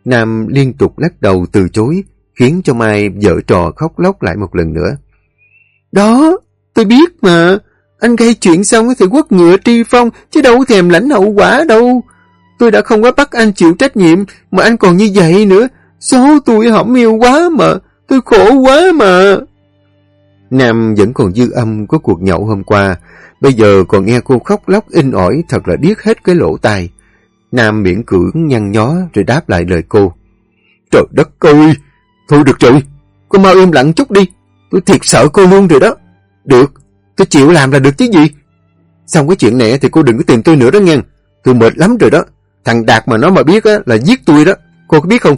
Nam liên tục lắc đầu từ chối, khiến cho Mai vợ trò khóc lóc lại một lần nữa. Đó, tôi biết mà. Anh gây chuyện xong thì quất ngựa tri phong, chứ đâu thèm lãnh hậu quả đâu. Tôi đã không có bắt anh chịu trách nhiệm, mà anh còn như vậy nữa. Số tôi hỏng yêu quá mà, tôi khổ quá mà. Nam vẫn còn dư âm của cuộc nhậu hôm qua, bây giờ còn nghe cô khóc lóc in ỏi thật là điếc hết cái lỗ tai. Nam miễn cưỡng nhăn nhó rồi đáp lại lời cô. Trời đất ơi! Thôi được rồi, cô mau im lặng chút đi. Tôi thiệt sợ cô luôn rồi đó. Được, tôi chịu làm là được chứ gì. Xong cái chuyện này thì cô đừng có tìm tôi nữa đó nghe. Tôi mệt lắm rồi đó. Thằng Đạt mà nó mà biết là giết tôi đó. Cô có biết không?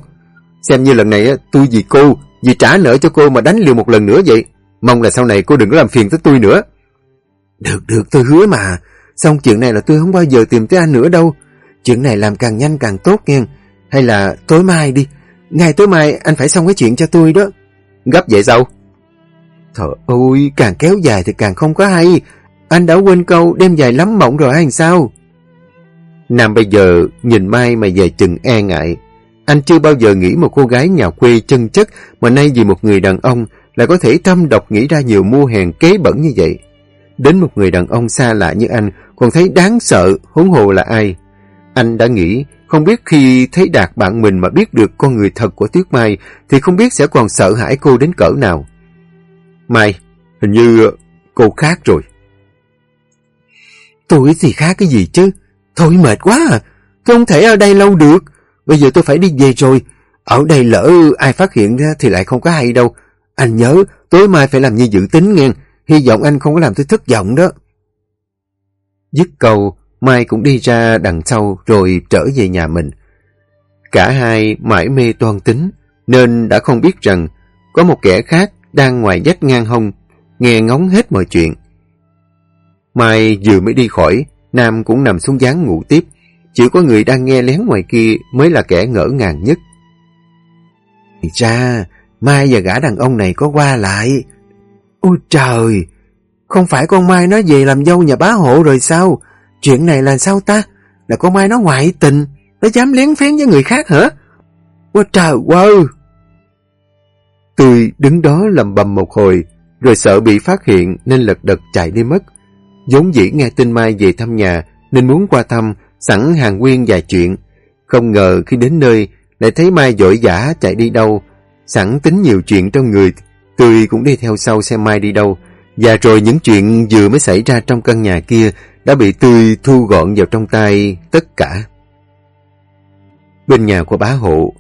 Xem như lần này tôi vì cô, vì trả nợ cho cô mà đánh liều một lần nữa vậy. Mong là sau này cô đừng có làm phiền tới tôi nữa. Được, được, tôi hứa mà. Xong chuyện này là tôi không bao giờ tìm tới anh nữa đâu. Chuyện này làm càng nhanh càng tốt nghe. Hay là tối mai đi. Ngày tối mai anh phải xong cái chuyện cho tôi đó. Gấp vậy sao? Trời ơi, càng kéo dài thì càng không có hay. Anh đã quên câu đêm dài lắm mộng rồi hay sao? Nam bây giờ nhìn Mai mà về chừng e ngại. Anh chưa bao giờ nghĩ một cô gái nhà quê chân chất mà nay vì một người đàn ông lại có thể thâm độc nghĩ ra nhiều mua hèn kế bẩn như vậy. Đến một người đàn ông xa lạ như anh còn thấy đáng sợ, huống hồ là ai. Anh đã nghĩ, không biết khi thấy Đạt bạn mình mà biết được con người thật của Tuyết Mai thì không biết sẽ còn sợ hãi cô đến cỡ nào. Mai, hình như cô khác rồi. Tôi thì khác cái gì chứ? Thôi mệt quá à, tôi không thể ở đây lâu được. Bây giờ tôi phải đi về rồi. Ở đây lỡ ai phát hiện ra thì lại không có hay đâu. Anh nhớ, tối mai phải làm như dự tính nghe. Hy vọng anh không có làm tôi thất vọng đó. Dứt câu, Mai cũng đi ra đằng sau rồi trở về nhà mình. Cả hai mãi mê toan tính, nên đã không biết rằng có một kẻ khác đang ngoài dách ngang hông, nghe ngóng hết mọi chuyện. Mai vừa mới đi khỏi, Nam cũng nằm xuống dáng ngủ tiếp. Chỉ có người đang nghe lén ngoài kia mới là kẻ ngỡ ngàng nhất. Thì ra, Mai và gã đàn ông này có qua lại. Ôi trời! Không phải con Mai nó về làm dâu nhà bá hộ rồi sao? Chuyện này là sao ta? Là con Mai nó ngoại tình, nó dám lén phén với người khác hả? Ôi trời ơi! Tôi đứng đó lầm bầm một hồi, rồi sợ bị phát hiện nên lật đật chạy đi mất. vốn dĩ nghe tin Mai về thăm nhà nên muốn qua thăm, sẵn hàng nguyên vài chuyện. Không ngờ khi đến nơi lại thấy Mai dội dã chạy đi đâu. Sẵn tính nhiều chuyện trong người, tôi cũng đi theo sau xem Mai đi đâu. Và rồi những chuyện vừa mới xảy ra trong căn nhà kia đã bị tươi thu gọn vào trong tay tất cả. Bên nhà của bá hộ,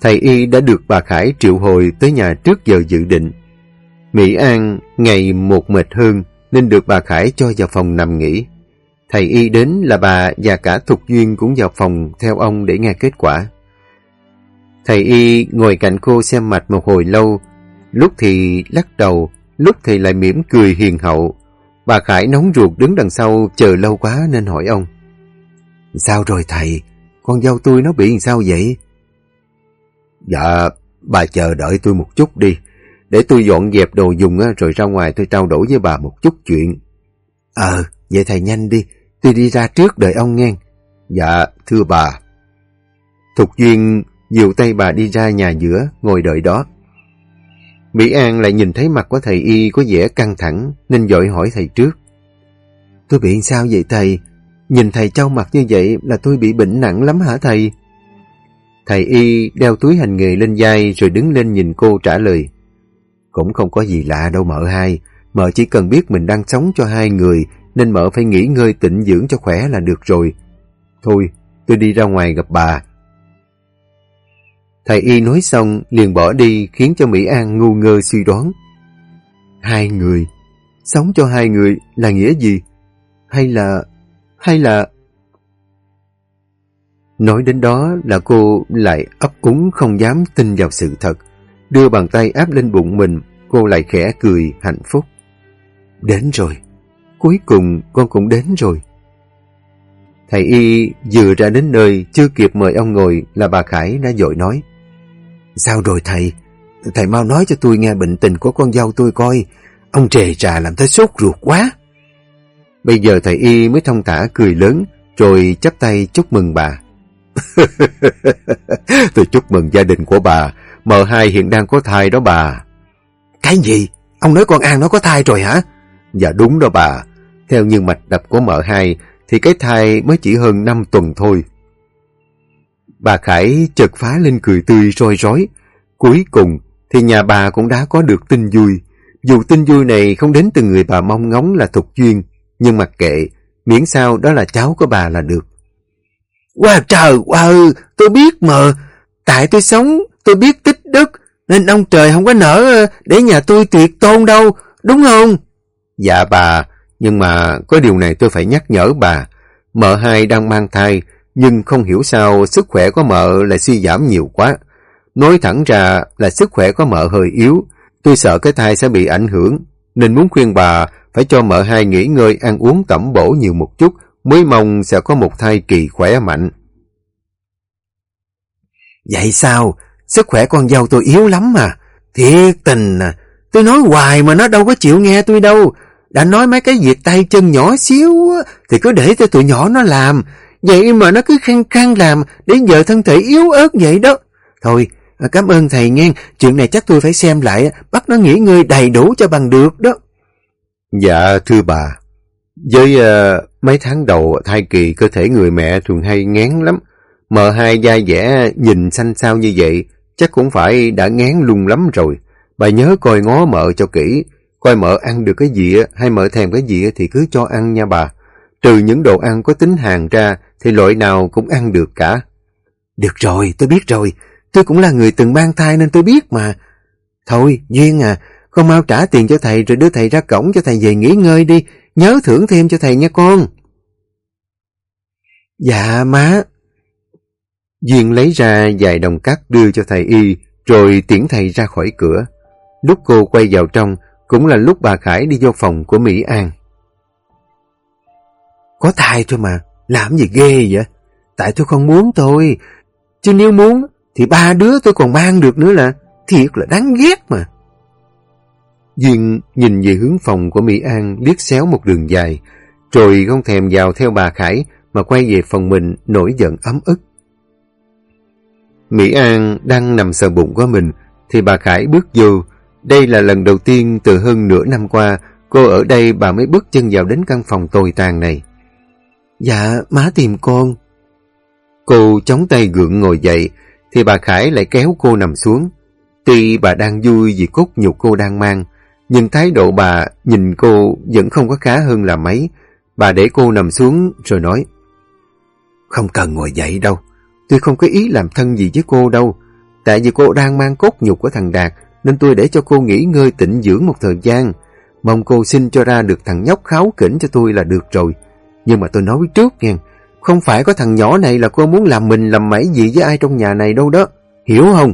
thầy Y đã được bà Khải triệu hồi tới nhà trước giờ dự định. Mỹ An ngày một mệt hơn nên được bà Khải cho vào phòng nằm nghỉ. Thầy Y đến là bà và cả Thục Duyên cũng vào phòng theo ông để nghe kết quả. Thầy Y ngồi cạnh cô xem mạch một hồi lâu, lúc thì lắc đầu, lúc thì lại mỉm cười hiền hậu. Bà Khải nóng ruột đứng đằng sau chờ lâu quá nên hỏi ông. Sao rồi thầy? Con dâu tôi nó bị sao vậy? Dạ, bà chờ đợi tôi một chút đi. Để tôi dọn dẹp đồ dùng rồi ra ngoài tôi trao đổi với bà một chút chuyện. Ờ, vậy thầy nhanh đi. Tôi đi ra trước đợi ông nghe. Dạ, thưa bà. Thục Duyên dìu tay bà đi ra nhà giữa, ngồi đợi đó. Mỹ An lại nhìn thấy mặt của thầy Y có vẻ căng thẳng, nên dội hỏi thầy trước. Tôi bị sao vậy thầy? Nhìn thầy trao mặt như vậy là tôi bị bệnh nặng lắm hả thầy? Thầy Y đeo túi hành nghề lên vai rồi đứng lên nhìn cô trả lời. Cũng không có gì lạ đâu mợ hai. Mợ chỉ cần biết mình đang sống cho hai người nên mợ phải nghỉ ngơi tịnh dưỡng cho khỏe là được rồi. Thôi, tôi đi ra ngoài gặp bà. Thầy Y nói xong liền bỏ đi khiến cho Mỹ An ngu ngơ suy đoán. Hai người, sống cho hai người là nghĩa gì? Hay là... hay là... Nói đến đó là cô lại ấp úng không dám tin vào sự thật. Đưa bàn tay áp lên bụng mình, cô lại khẽ cười hạnh phúc. Đến rồi, cuối cùng con cũng đến rồi. Thầy Y vừa ra đến nơi, chưa kịp mời ông ngồi là bà Khải đã dội nói. Sao rồi thầy? Thầy mau nói cho tôi nghe bệnh tình của con dâu tôi coi. Ông trề trà làm tới sốt ruột quá. Bây giờ thầy Y mới thông thả cười lớn, rồi chắp tay chúc mừng bà. tôi chúc mừng gia đình của bà. M2 hiện đang có thai đó bà. Cái gì? Ông nói con An nó có thai rồi hả? Dạ đúng đó bà. Theo như mạch đập của M2 thì cái thai mới chỉ hơn 5 tuần thôi. Bà Khải chợt phá lên cười tươi roi rói. Cuối cùng thì nhà bà cũng đã có được tin vui. Dù tin vui này không đến từ người bà mong ngóng là Thục Duyên, nhưng mặc kệ, miễn sao đó là cháu của bà là được. Wow trời, wow, tôi biết mà. Tại tôi sống, tôi biết tích đức, nên ông trời không có nở để nhà tôi tuyệt tôn đâu, đúng không? Dạ bà, nhưng mà có điều này tôi phải nhắc nhở bà. Mợ hai đang mang thai, nhưng không hiểu sao sức khỏe của mợ lại suy giảm nhiều quá. Nói thẳng ra là sức khỏe của mợ hơi yếu, tôi sợ cái thai sẽ bị ảnh hưởng, nên muốn khuyên bà phải cho mợ hai nghỉ ngơi ăn uống tẩm bổ nhiều một chút, mới mong sẽ có một thai kỳ khỏe mạnh. Vậy sao? Sức khỏe con dâu tôi yếu lắm mà. Thiệt tình à, tôi nói hoài mà nó đâu có chịu nghe tôi đâu. Đã nói mấy cái việc tay chân nhỏ xíu thì cứ để cho tụi nhỏ nó làm. Vậy mà nó cứ khăng khăng làm đến giờ thân thể yếu ớt vậy đó. Thôi, cảm ơn thầy nghe. Chuyện này chắc tôi phải xem lại, bắt nó nghỉ ngơi đầy đủ cho bằng được đó. Dạ, thưa bà. Với uh, mấy tháng đầu thai kỳ cơ thể người mẹ thường hay ngán lắm. Mờ hai da dẻ nhìn xanh xao như vậy, chắc cũng phải đã ngán lung lắm rồi. Bà nhớ coi ngó mợ cho kỹ, coi mợ ăn được cái gì hay mợ thèm cái gì thì cứ cho ăn nha bà. Trừ những đồ ăn có tính hàng ra thì loại nào cũng ăn được cả. Được rồi, tôi biết rồi. Tôi cũng là người từng mang thai nên tôi biết mà. Thôi, Duyên à, con mau trả tiền cho thầy rồi đưa thầy ra cổng cho thầy về nghỉ ngơi đi. Nhớ thưởng thêm cho thầy nha con. Dạ má. Duyên lấy ra vài đồng cắt đưa cho thầy Y rồi tiễn thầy ra khỏi cửa. Lúc cô quay vào trong cũng là lúc bà Khải đi vô phòng của Mỹ An. Có thai thôi mà, làm gì ghê vậy? Tại tôi không muốn thôi. Chứ nếu muốn thì ba đứa tôi còn mang được nữa là thiệt là đáng ghét mà. Duyên nhìn về hướng phòng của Mỹ An liếc xéo một đường dài, rồi không thèm vào theo bà Khải mà quay về phòng mình nổi giận ấm ức. Mỹ An đang nằm sờ bụng của mình thì bà Khải bước vô. Đây là lần đầu tiên từ hơn nửa năm qua cô ở đây bà mới bước chân vào đến căn phòng tồi tàn này. Dạ, má tìm con. Cô chống tay gượng ngồi dậy thì bà Khải lại kéo cô nằm xuống. Tuy bà đang vui vì cốt nhục cô đang mang, nhưng thái độ bà nhìn cô vẫn không có khá hơn là mấy. Bà để cô nằm xuống rồi nói Không cần ngồi dậy đâu. Tôi không có ý làm thân gì với cô đâu. Tại vì cô đang mang cốt nhục của thằng Đạt, nên tôi để cho cô nghỉ ngơi tịnh dưỡng một thời gian. Mong cô xin cho ra được thằng nhóc kháo kỉnh cho tôi là được rồi. Nhưng mà tôi nói trước nha, không phải có thằng nhỏ này là cô muốn làm mình làm mẩy gì với ai trong nhà này đâu đó. Hiểu không?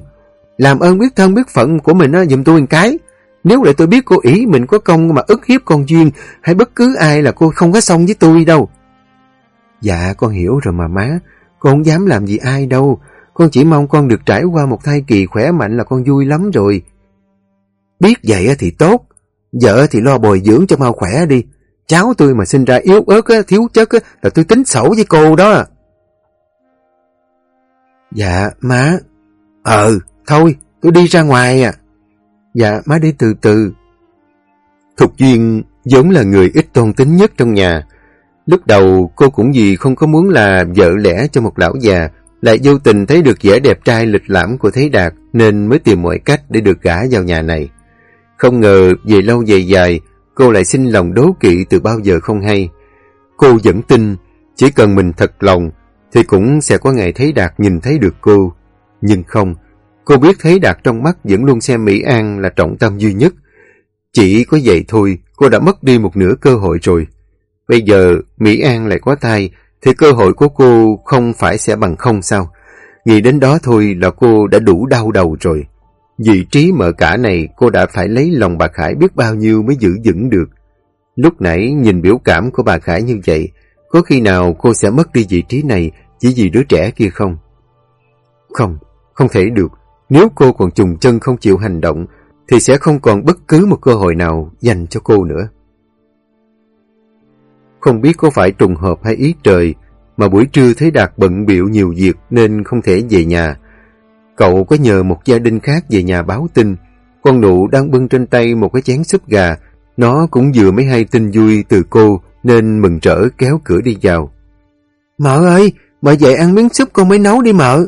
Làm ơn biết thân biết phận của mình á, giùm tôi một cái. Nếu để tôi biết cô ý mình có công mà ức hiếp con Duyên hay bất cứ ai là cô không có xong với tôi đâu. Dạ con hiểu rồi mà má. Con không dám làm gì ai đâu. Con chỉ mong con được trải qua một thai kỳ khỏe mạnh là con vui lắm rồi. Biết vậy thì tốt. Vợ thì lo bồi dưỡng cho mau khỏe đi. Cháu tôi mà sinh ra yếu ớt, thiếu chất là tôi tính xấu với cô đó. Dạ, má. Ờ, thôi, tôi đi ra ngoài à. Dạ, má đi từ từ. Thục Duyên giống là người ít tôn tính nhất trong nhà. Lúc đầu cô cũng vì không có muốn là vợ lẽ cho một lão già, lại vô tình thấy được vẻ đẹp trai lịch lãm của Thế Đạt nên mới tìm mọi cách để được gả vào nhà này. Không ngờ về lâu về dài, cô lại sinh lòng đố kỵ từ bao giờ không hay. Cô vẫn tin, chỉ cần mình thật lòng, thì cũng sẽ có ngày thấy Đạt nhìn thấy được cô. Nhưng không, cô biết thấy Đạt trong mắt vẫn luôn xem Mỹ An là trọng tâm duy nhất. Chỉ có vậy thôi, cô đã mất đi một nửa cơ hội rồi. Bây giờ Mỹ An lại có thai, thì cơ hội của cô không phải sẽ bằng không sao. Nghĩ đến đó thôi là cô đã đủ đau đầu rồi. Vị trí mở cả này cô đã phải lấy lòng bà Khải biết bao nhiêu mới giữ vững được. Lúc nãy nhìn biểu cảm của bà Khải như vậy, có khi nào cô sẽ mất đi vị trí này chỉ vì đứa trẻ kia không? Không, không thể được. Nếu cô còn trùng chân không chịu hành động, thì sẽ không còn bất cứ một cơ hội nào dành cho cô nữa. Không biết có phải trùng hợp hay ý trời, mà buổi trưa thấy Đạt bận biểu nhiều việc nên không thể về nhà. Cậu có nhờ một gia đình khác về nhà báo tin, con nụ đang bưng trên tay một cái chén súp gà, nó cũng vừa mới hay tin vui từ cô nên mừng rỡ kéo cửa đi vào. Mợ ơi, mợ dậy ăn miếng súp con mới nấu đi mợ.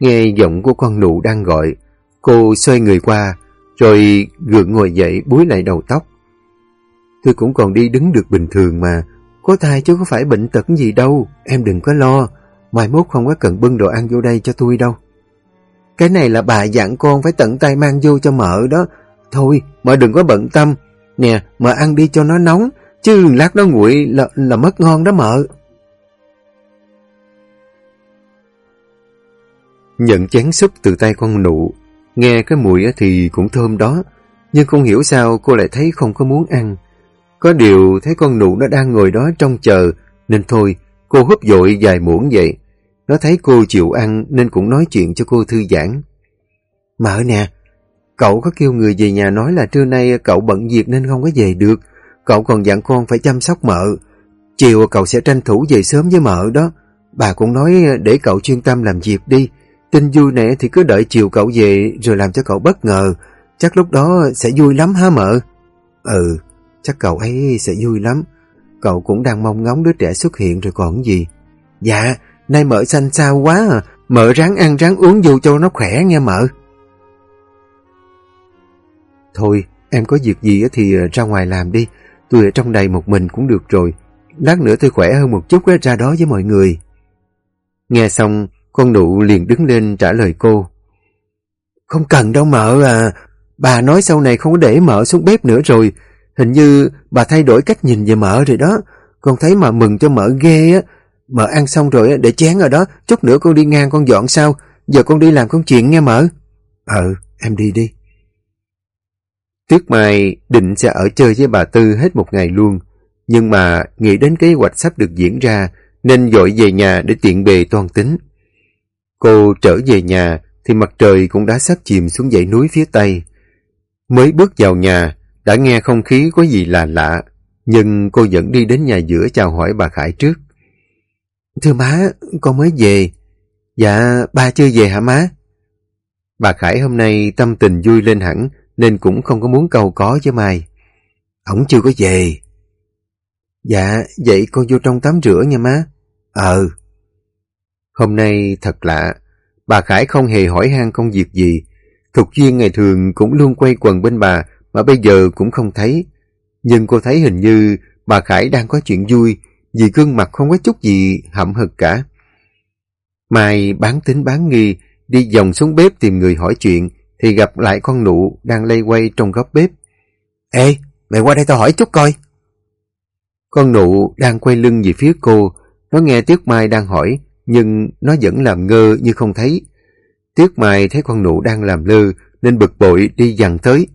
Nghe giọng của con nụ đang gọi, cô xoay người qua, rồi gượng ngồi dậy búi lại đầu tóc. Tôi cũng còn đi đứng được bình thường mà, có thai chứ có phải bệnh tật gì đâu, em đừng có lo, mai mốt không có cần bưng đồ ăn vô đây cho tôi đâu. Cái này là bà dặn con phải tận tay mang vô cho mợ đó. Thôi, mợ đừng có bận tâm. Nè, mợ ăn đi cho nó nóng, chứ lát nó nguội là, là mất ngon đó mợ. Nhận chén súp từ tay con nụ, nghe cái mùi thì cũng thơm đó, nhưng không hiểu sao cô lại thấy không có muốn ăn. Có điều thấy con nụ nó đang ngồi đó trong chờ, nên thôi, cô húp dội dài muỗng vậy. Nó thấy cô chịu ăn nên cũng nói chuyện cho cô thư giãn. Mợ nè, cậu có kêu người về nhà nói là trưa nay cậu bận việc nên không có về được. Cậu còn dặn con phải chăm sóc mợ. Chiều cậu sẽ tranh thủ về sớm với mợ đó. Bà cũng nói để cậu chuyên tâm làm việc đi. Tin vui nè thì cứ đợi chiều cậu về rồi làm cho cậu bất ngờ. Chắc lúc đó sẽ vui lắm hả mợ? Ừ, chắc cậu ấy sẽ vui lắm. Cậu cũng đang mong ngóng đứa trẻ xuất hiện rồi còn gì. Dạ, Nay mợ xanh sao quá à, mợ ráng ăn ráng uống vô cho nó khỏe nghe mợ. Thôi, em có việc gì thì ờ, ra ngoài làm đi, tôi ở trong đây một mình cũng được rồi. Lát nữa tôi khỏe hơn một chút ra đó với mọi người. Nghe xong, con nụ liền đứng lên trả lời cô. Không cần đâu mợ à, bà nói sau này không có để mợ xuống bếp nữa rồi. Hình như bà thay đổi cách nhìn về mợ rồi đó. Con thấy mà mừng cho mợ ghê á, Mợ ăn xong rồi để chén ở đó, chút nữa con đi ngang con dọn sao, giờ con đi làm con chuyện nghe mợ. Ừ, em đi đi. Tuyết Mai định sẽ ở chơi với bà Tư hết một ngày luôn, nhưng mà nghĩ đến kế hoạch sắp được diễn ra nên dội về nhà để tiện bề toan tính. Cô trở về nhà thì mặt trời cũng đã sắp chìm xuống dãy núi phía tây. Mới bước vào nhà, đã nghe không khí có gì là lạ, nhưng cô vẫn đi đến nhà giữa chào hỏi bà Khải trước. Thưa má, con mới về. Dạ, ba chưa về hả má? Bà Khải hôm nay tâm tình vui lên hẳn, nên cũng không có muốn cầu có với Mai. Ổng chưa có về. Dạ, vậy con vô trong tắm rửa nha má. Ờ. Hôm nay thật lạ, bà Khải không hề hỏi han công việc gì. Thục Duyên ngày thường cũng luôn quay quần bên bà, mà bây giờ cũng không thấy. Nhưng cô thấy hình như bà Khải đang có chuyện vui, vì gương mặt không có chút gì hậm hực cả. Mai bán tính bán nghi, đi vòng xuống bếp tìm người hỏi chuyện, thì gặp lại con nụ đang lây quay trong góc bếp. Ê, mày qua đây tao hỏi chút coi. Con nụ đang quay lưng về phía cô, nó nghe Tuyết Mai đang hỏi, nhưng nó vẫn làm ngơ như không thấy. Tuyết Mai thấy con nụ đang làm lơ, nên bực bội đi dằn tới.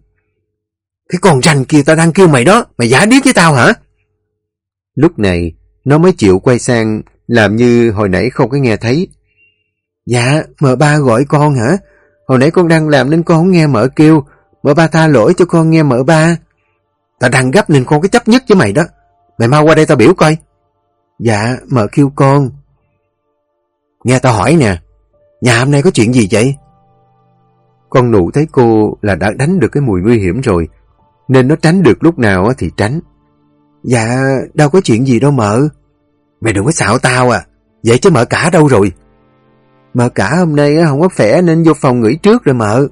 Cái con ranh kia tao đang kêu mày đó, mày giả điếc với tao hả? Lúc này, nó mới chịu quay sang, làm như hồi nãy không có nghe thấy. Dạ, mở ba gọi con hả? Hồi nãy con đang làm nên con không nghe mở kêu, mở ba tha lỗi cho con nghe mở ba. Tao đang gấp nên con có chấp nhất với mày đó. Mày mau qua đây tao biểu coi. Dạ, mở kêu con. Nghe tao hỏi nè, nhà hôm nay có chuyện gì vậy? Con nụ thấy cô là đã đánh được cái mùi nguy hiểm rồi, nên nó tránh được lúc nào thì tránh. Dạ, đâu có chuyện gì đâu mợ. Mày đừng có xạo tao à, vậy chứ mợ cả đâu rồi? Mợ cả hôm nay không có khỏe nên vô phòng nghỉ trước rồi mợ.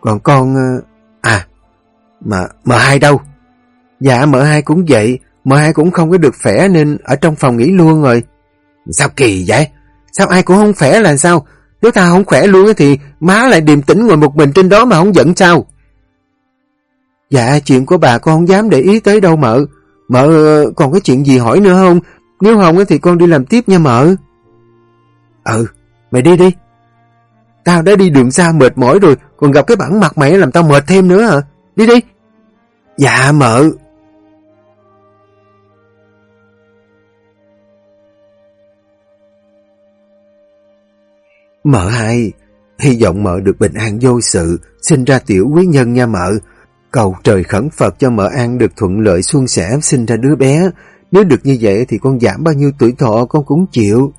Còn con... Ờ, à, mợ, mợ hai đâu? Dạ mợ hai cũng vậy, mợ hai cũng không có được khỏe nên ở trong phòng nghỉ luôn rồi. Sao kỳ vậy? Sao ai cũng không khỏe là sao? Nếu tao không khỏe luôn thì má lại điềm tĩnh ngồi một mình trên đó mà không giận sao? Dạ, chuyện của bà con không dám để ý tới đâu mợ. Mợ còn có chuyện gì hỏi nữa không? Nếu không thì con đi làm tiếp nha mợ. Ừ, mày đi đi. Tao đã đi đường xa mệt mỏi rồi, còn gặp cái bản mặt mày làm tao mệt thêm nữa hả? Đi đi. Dạ mợ. Mợ hai, hy vọng mợ được bình an vô sự, sinh ra tiểu quý nhân nha mợ. Cầu trời khẩn Phật cho mợ an được thuận lợi suôn sẻ sinh ra đứa bé. Nếu được như vậy thì con giảm bao nhiêu tuổi thọ con cũng chịu.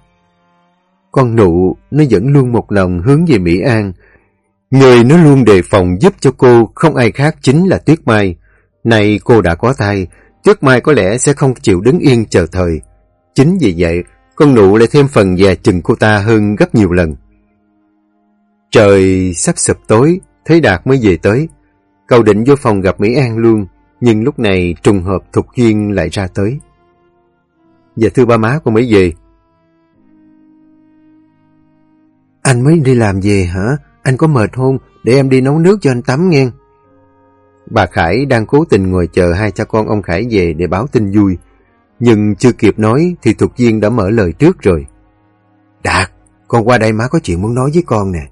Con nụ, nó vẫn luôn một lòng hướng về Mỹ An. Người nó luôn đề phòng giúp cho cô không ai khác chính là Tuyết Mai. Này cô đã có thai, Tuyết Mai có lẽ sẽ không chịu đứng yên chờ thời. Chính vì vậy, con nụ lại thêm phần già chừng cô ta hơn gấp nhiều lần. Trời sắp sụp tối, thấy Đạt mới về tới. Cậu định vô phòng gặp Mỹ An luôn, nhưng lúc này trùng hợp Thục Duyên lại ra tới. Dạ thưa ba má con mới về. Anh mới đi làm về hả? Anh có mệt không? Để em đi nấu nước cho anh tắm nghe. Bà Khải đang cố tình ngồi chờ hai cha con ông Khải về để báo tin vui. Nhưng chưa kịp nói thì Thục Duyên đã mở lời trước rồi. Đạt, con qua đây má có chuyện muốn nói với con nè.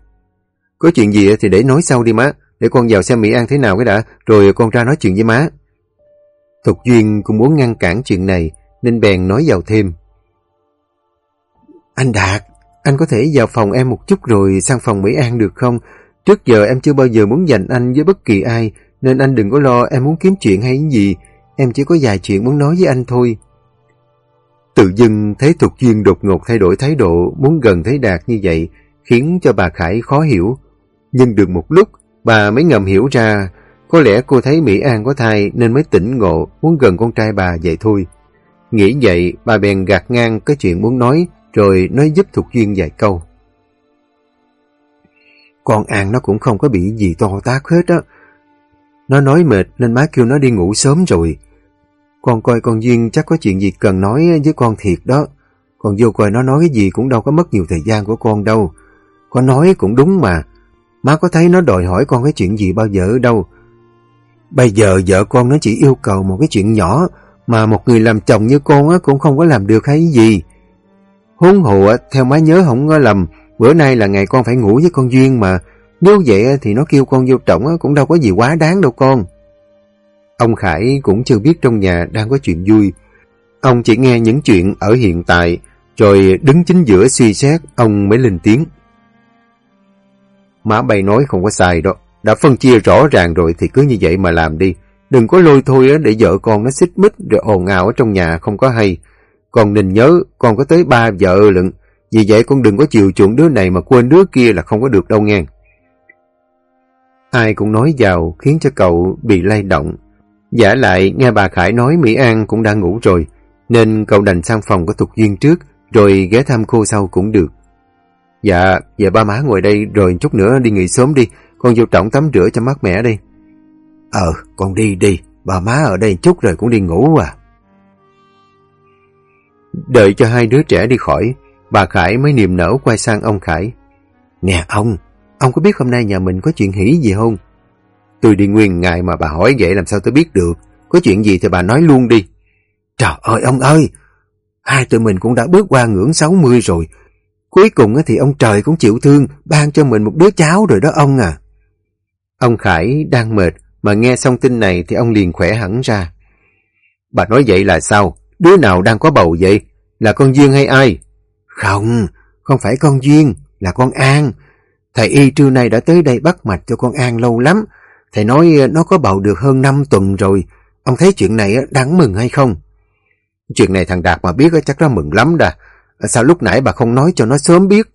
Có chuyện gì thì để nói sau đi má, để con vào xem Mỹ An thế nào cái đã, rồi con ra nói chuyện với má. Thục Duyên cũng muốn ngăn cản chuyện này, nên bèn nói vào thêm. Anh Đạt, anh có thể vào phòng em một chút rồi sang phòng Mỹ An được không? Trước giờ em chưa bao giờ muốn giành anh với bất kỳ ai, nên anh đừng có lo em muốn kiếm chuyện hay gì. Em chỉ có vài chuyện muốn nói với anh thôi. Tự dưng thấy Thục Duyên đột ngột thay đổi thái độ, muốn gần thấy Đạt như vậy, khiến cho bà Khải khó hiểu. Nhưng được một lúc, bà mới ngầm hiểu ra, có lẽ cô thấy Mỹ An có thai nên mới tỉnh ngộ, muốn gần con trai bà vậy thôi. Nghĩ vậy, bà bèn gạt ngang cái chuyện muốn nói, rồi nói giúp Thục Duyên vài câu. Con An nó cũng không có bị gì to tác hết á. Nó nói mệt nên má kêu nó đi ngủ sớm rồi. Con coi con Duyên chắc có chuyện gì cần nói với con thiệt đó. Còn vô coi nó nói cái gì cũng đâu có mất nhiều thời gian của con đâu. Con nói cũng đúng mà. Má có thấy nó đòi hỏi con cái chuyện gì bao giờ đâu. Bây giờ vợ con nó chỉ yêu cầu một cái chuyện nhỏ mà một người làm chồng như con á cũng không có làm được hay gì. Huống hồ theo má nhớ không có lầm, bữa nay là ngày con phải ngủ với con Duyên mà. Nếu vậy thì nó kêu con vô trọng cũng đâu có gì quá đáng đâu con. Ông Khải cũng chưa biết trong nhà đang có chuyện vui. Ông chỉ nghe những chuyện ở hiện tại, rồi đứng chính giữa suy xét, ông mới lên tiếng. Má bay nói không có sai đó. Đã phân chia rõ ràng rồi thì cứ như vậy mà làm đi. Đừng có lôi thôi để vợ con nó xích mít rồi ồn ào ở trong nhà không có hay. Con nên nhớ con có tới ba vợ lận. Vì vậy con đừng có chiều chuộng đứa này mà quên đứa kia là không có được đâu nghe. Ai cũng nói vào khiến cho cậu bị lay động. Giả lại nghe bà Khải nói Mỹ An cũng đã ngủ rồi, nên cậu đành sang phòng của Thục Duyên trước, rồi ghé thăm cô sau cũng được. Dạ, dạ ba má ngồi đây rồi chút nữa đi nghỉ sớm đi, con vô trọng tắm rửa cho mát mẻ đi. Ờ, con đi đi, bà má ở đây chút rồi cũng đi ngủ à. Đợi cho hai đứa trẻ đi khỏi, bà Khải mới niềm nở quay sang ông Khải. Nè ông, ông có biết hôm nay nhà mình có chuyện hỷ gì không? Tôi đi nguyên ngày mà bà hỏi vậy làm sao tôi biết được. Có chuyện gì thì bà nói luôn đi. Trời ơi ông ơi! Hai tụi mình cũng đã bước qua ngưỡng 60 rồi. Cuối cùng thì ông trời cũng chịu thương, ban cho mình một đứa cháu rồi đó ông à. Ông Khải đang mệt, mà nghe xong tin này thì ông liền khỏe hẳn ra. Bà nói vậy là sao? Đứa nào đang có bầu vậy? Là con Duyên hay ai? Không, không phải con Duyên, là con An. Thầy Y trưa nay đã tới đây bắt mạch cho con An lâu lắm. Thầy nói ờ, nó có bầu được hơn 5 tuần rồi. Ông thấy chuyện này đáng mừng hay không? Chuyện này thằng Đạt mà biết chắc nó mừng lắm đà. Sao lúc nãy bà không nói cho nó sớm biết?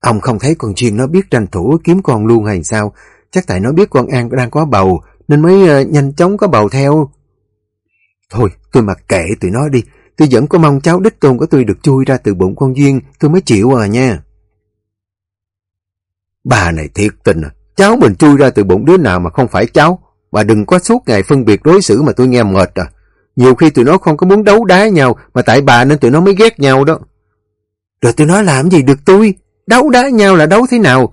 Ông không thấy con Duyên nó biết tranh thủ kiếm con luôn hay sao? Chắc tại nó biết con An đang có bầu nên mới uh, nhanh chóng có bầu theo. Thôi, tôi mặc kệ tụi nó đi. Tôi vẫn có mong cháu đích tôn của tôi được chui ra từ bụng con Duyên. Tôi mới chịu à nha. Bà này thiệt tình à. Cháu mình chui ra từ bụng đứa nào mà không phải cháu. Bà đừng có suốt ngày phân biệt đối xử mà tôi nghe mệt à. Nhiều khi tụi nó không có muốn đấu đá nhau, mà tại bà nên tụi nó mới ghét nhau đó. Rồi tụi nó làm gì được tôi? Đấu đá nhau là đấu thế nào?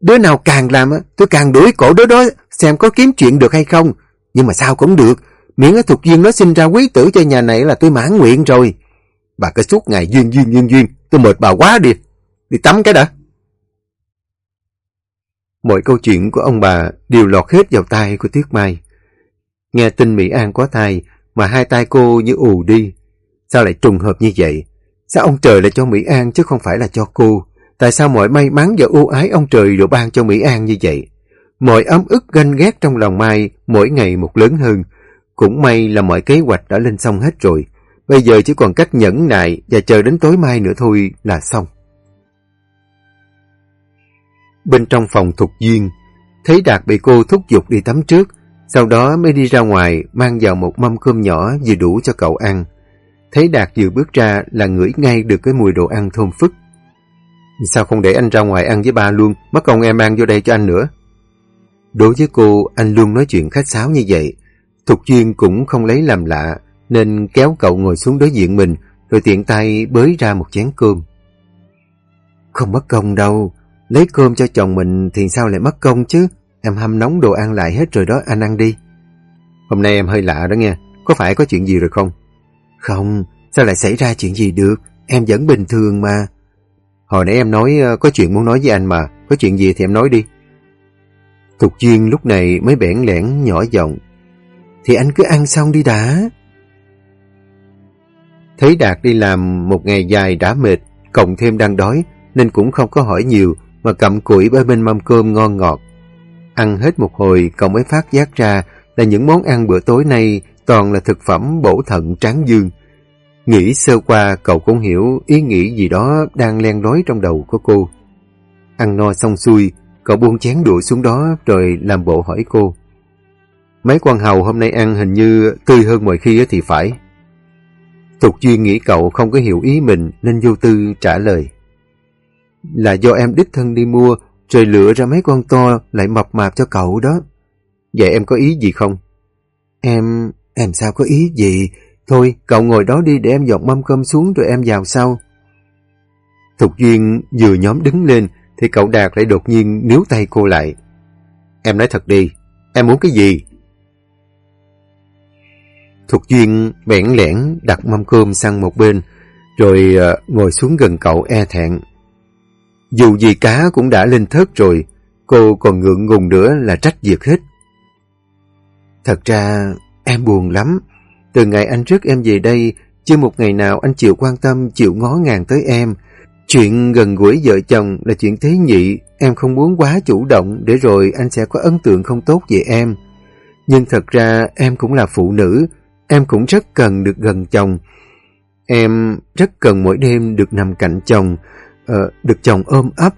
Đứa nào càng làm tôi càng đuổi cổ đứa đó xem có kiếm chuyện được hay không. Nhưng mà sao cũng được. Miễn ở thuộc duyên nó sinh ra quý tử cho nhà này là tôi mãn nguyện rồi. Bà cứ suốt ngày duyên duyên duyên duyên. Tôi mệt bà quá đi. Đi tắm cái đã. Mọi câu chuyện của ông bà đều lọt hết vào tai của Tuyết Mai. Nghe tin Mỹ An có thai mà hai tay cô như ù đi. Sao lại trùng hợp như vậy? Sao ông trời lại cho Mỹ An chứ không phải là cho cô? Tại sao mọi may mắn và ưu ái ông trời đều ban cho Mỹ An như vậy? Mọi ấm ức ganh ghét trong lòng Mai mỗi ngày một lớn hơn. Cũng may là mọi kế hoạch đã lên xong hết rồi. Bây giờ chỉ còn cách nhẫn nại và chờ đến tối mai nữa thôi là xong. Bên trong phòng thục duyên, thấy Đạt bị cô thúc giục đi tắm trước, sau đó mới đi ra ngoài mang vào một mâm cơm nhỏ vừa đủ cho cậu ăn. Thấy Đạt vừa bước ra là ngửi ngay được cái mùi đồ ăn thơm phức. Sao không để anh ra ngoài ăn với ba luôn, mất công em mang vô đây cho anh nữa. Đối với cô, anh luôn nói chuyện khách sáo như vậy. Thục Duyên cũng không lấy làm lạ, nên kéo cậu ngồi xuống đối diện mình, rồi tiện tay bới ra một chén cơm. Không mất công đâu, lấy cơm cho chồng mình thì sao lại mất công chứ? Em hâm nóng đồ ăn lại hết rồi đó, anh ăn đi. Hôm nay em hơi lạ đó nghe, có phải có chuyện gì rồi không? Không, sao lại xảy ra chuyện gì được, em vẫn bình thường mà. Hồi nãy em nói ờ, có chuyện muốn nói với anh mà, có chuyện gì thì em nói đi. Thục Duyên lúc này mới bẽn lẽn nhỏ giọng. Thì anh cứ ăn xong đi đã. Thấy Đạt đi làm một ngày dài đã mệt, cộng thêm đang đói, nên cũng không có hỏi nhiều, mà cầm củi bên bên mâm cơm ngon ngọt. Ăn hết một hồi, cậu mới phát giác ra là những món ăn bữa tối nay toàn là thực phẩm bổ thận tráng dương. Nghĩ sơ qua cậu cũng hiểu ý nghĩ gì đó đang len lói trong đầu của cô. Ăn no xong xuôi, cậu buông chén đũa xuống đó rồi làm bộ hỏi cô. Mấy quan hầu hôm nay ăn hình như tươi hơn mọi khi thì phải. Thục Duyên nghĩ cậu không có hiểu ý mình nên vô tư trả lời. Là do em đích thân đi mua rồi lựa ra mấy con to lại mập mạp cho cậu đó. Vậy em có ý gì không? Em... em sao có ý gì? Thôi, cậu ngồi đó đi để em dọn mâm cơm xuống rồi em vào sau. Thục Duyên vừa nhóm đứng lên thì cậu Đạt lại đột nhiên níu tay cô lại. Em nói thật đi, em muốn cái gì? Thục Duyên bẽn lẽn đặt mâm cơm sang một bên rồi uh, ngồi xuống gần cậu e thẹn. Dù gì cá cũng đã lên thớt rồi, cô còn ngượng ngùng nữa là trách việc hết. Thật ra em buồn lắm. Từ ngày anh rước em về đây, chưa một ngày nào anh chịu quan tâm, chịu ngó ngàng tới em. Chuyện gần gũi vợ chồng là chuyện thế nhị, em không muốn quá chủ động để rồi anh sẽ có ấn tượng không tốt về em. Nhưng thật ra em cũng là phụ nữ, em cũng rất cần được gần chồng. Em rất cần mỗi đêm được nằm cạnh chồng, uh, được chồng ôm ấp,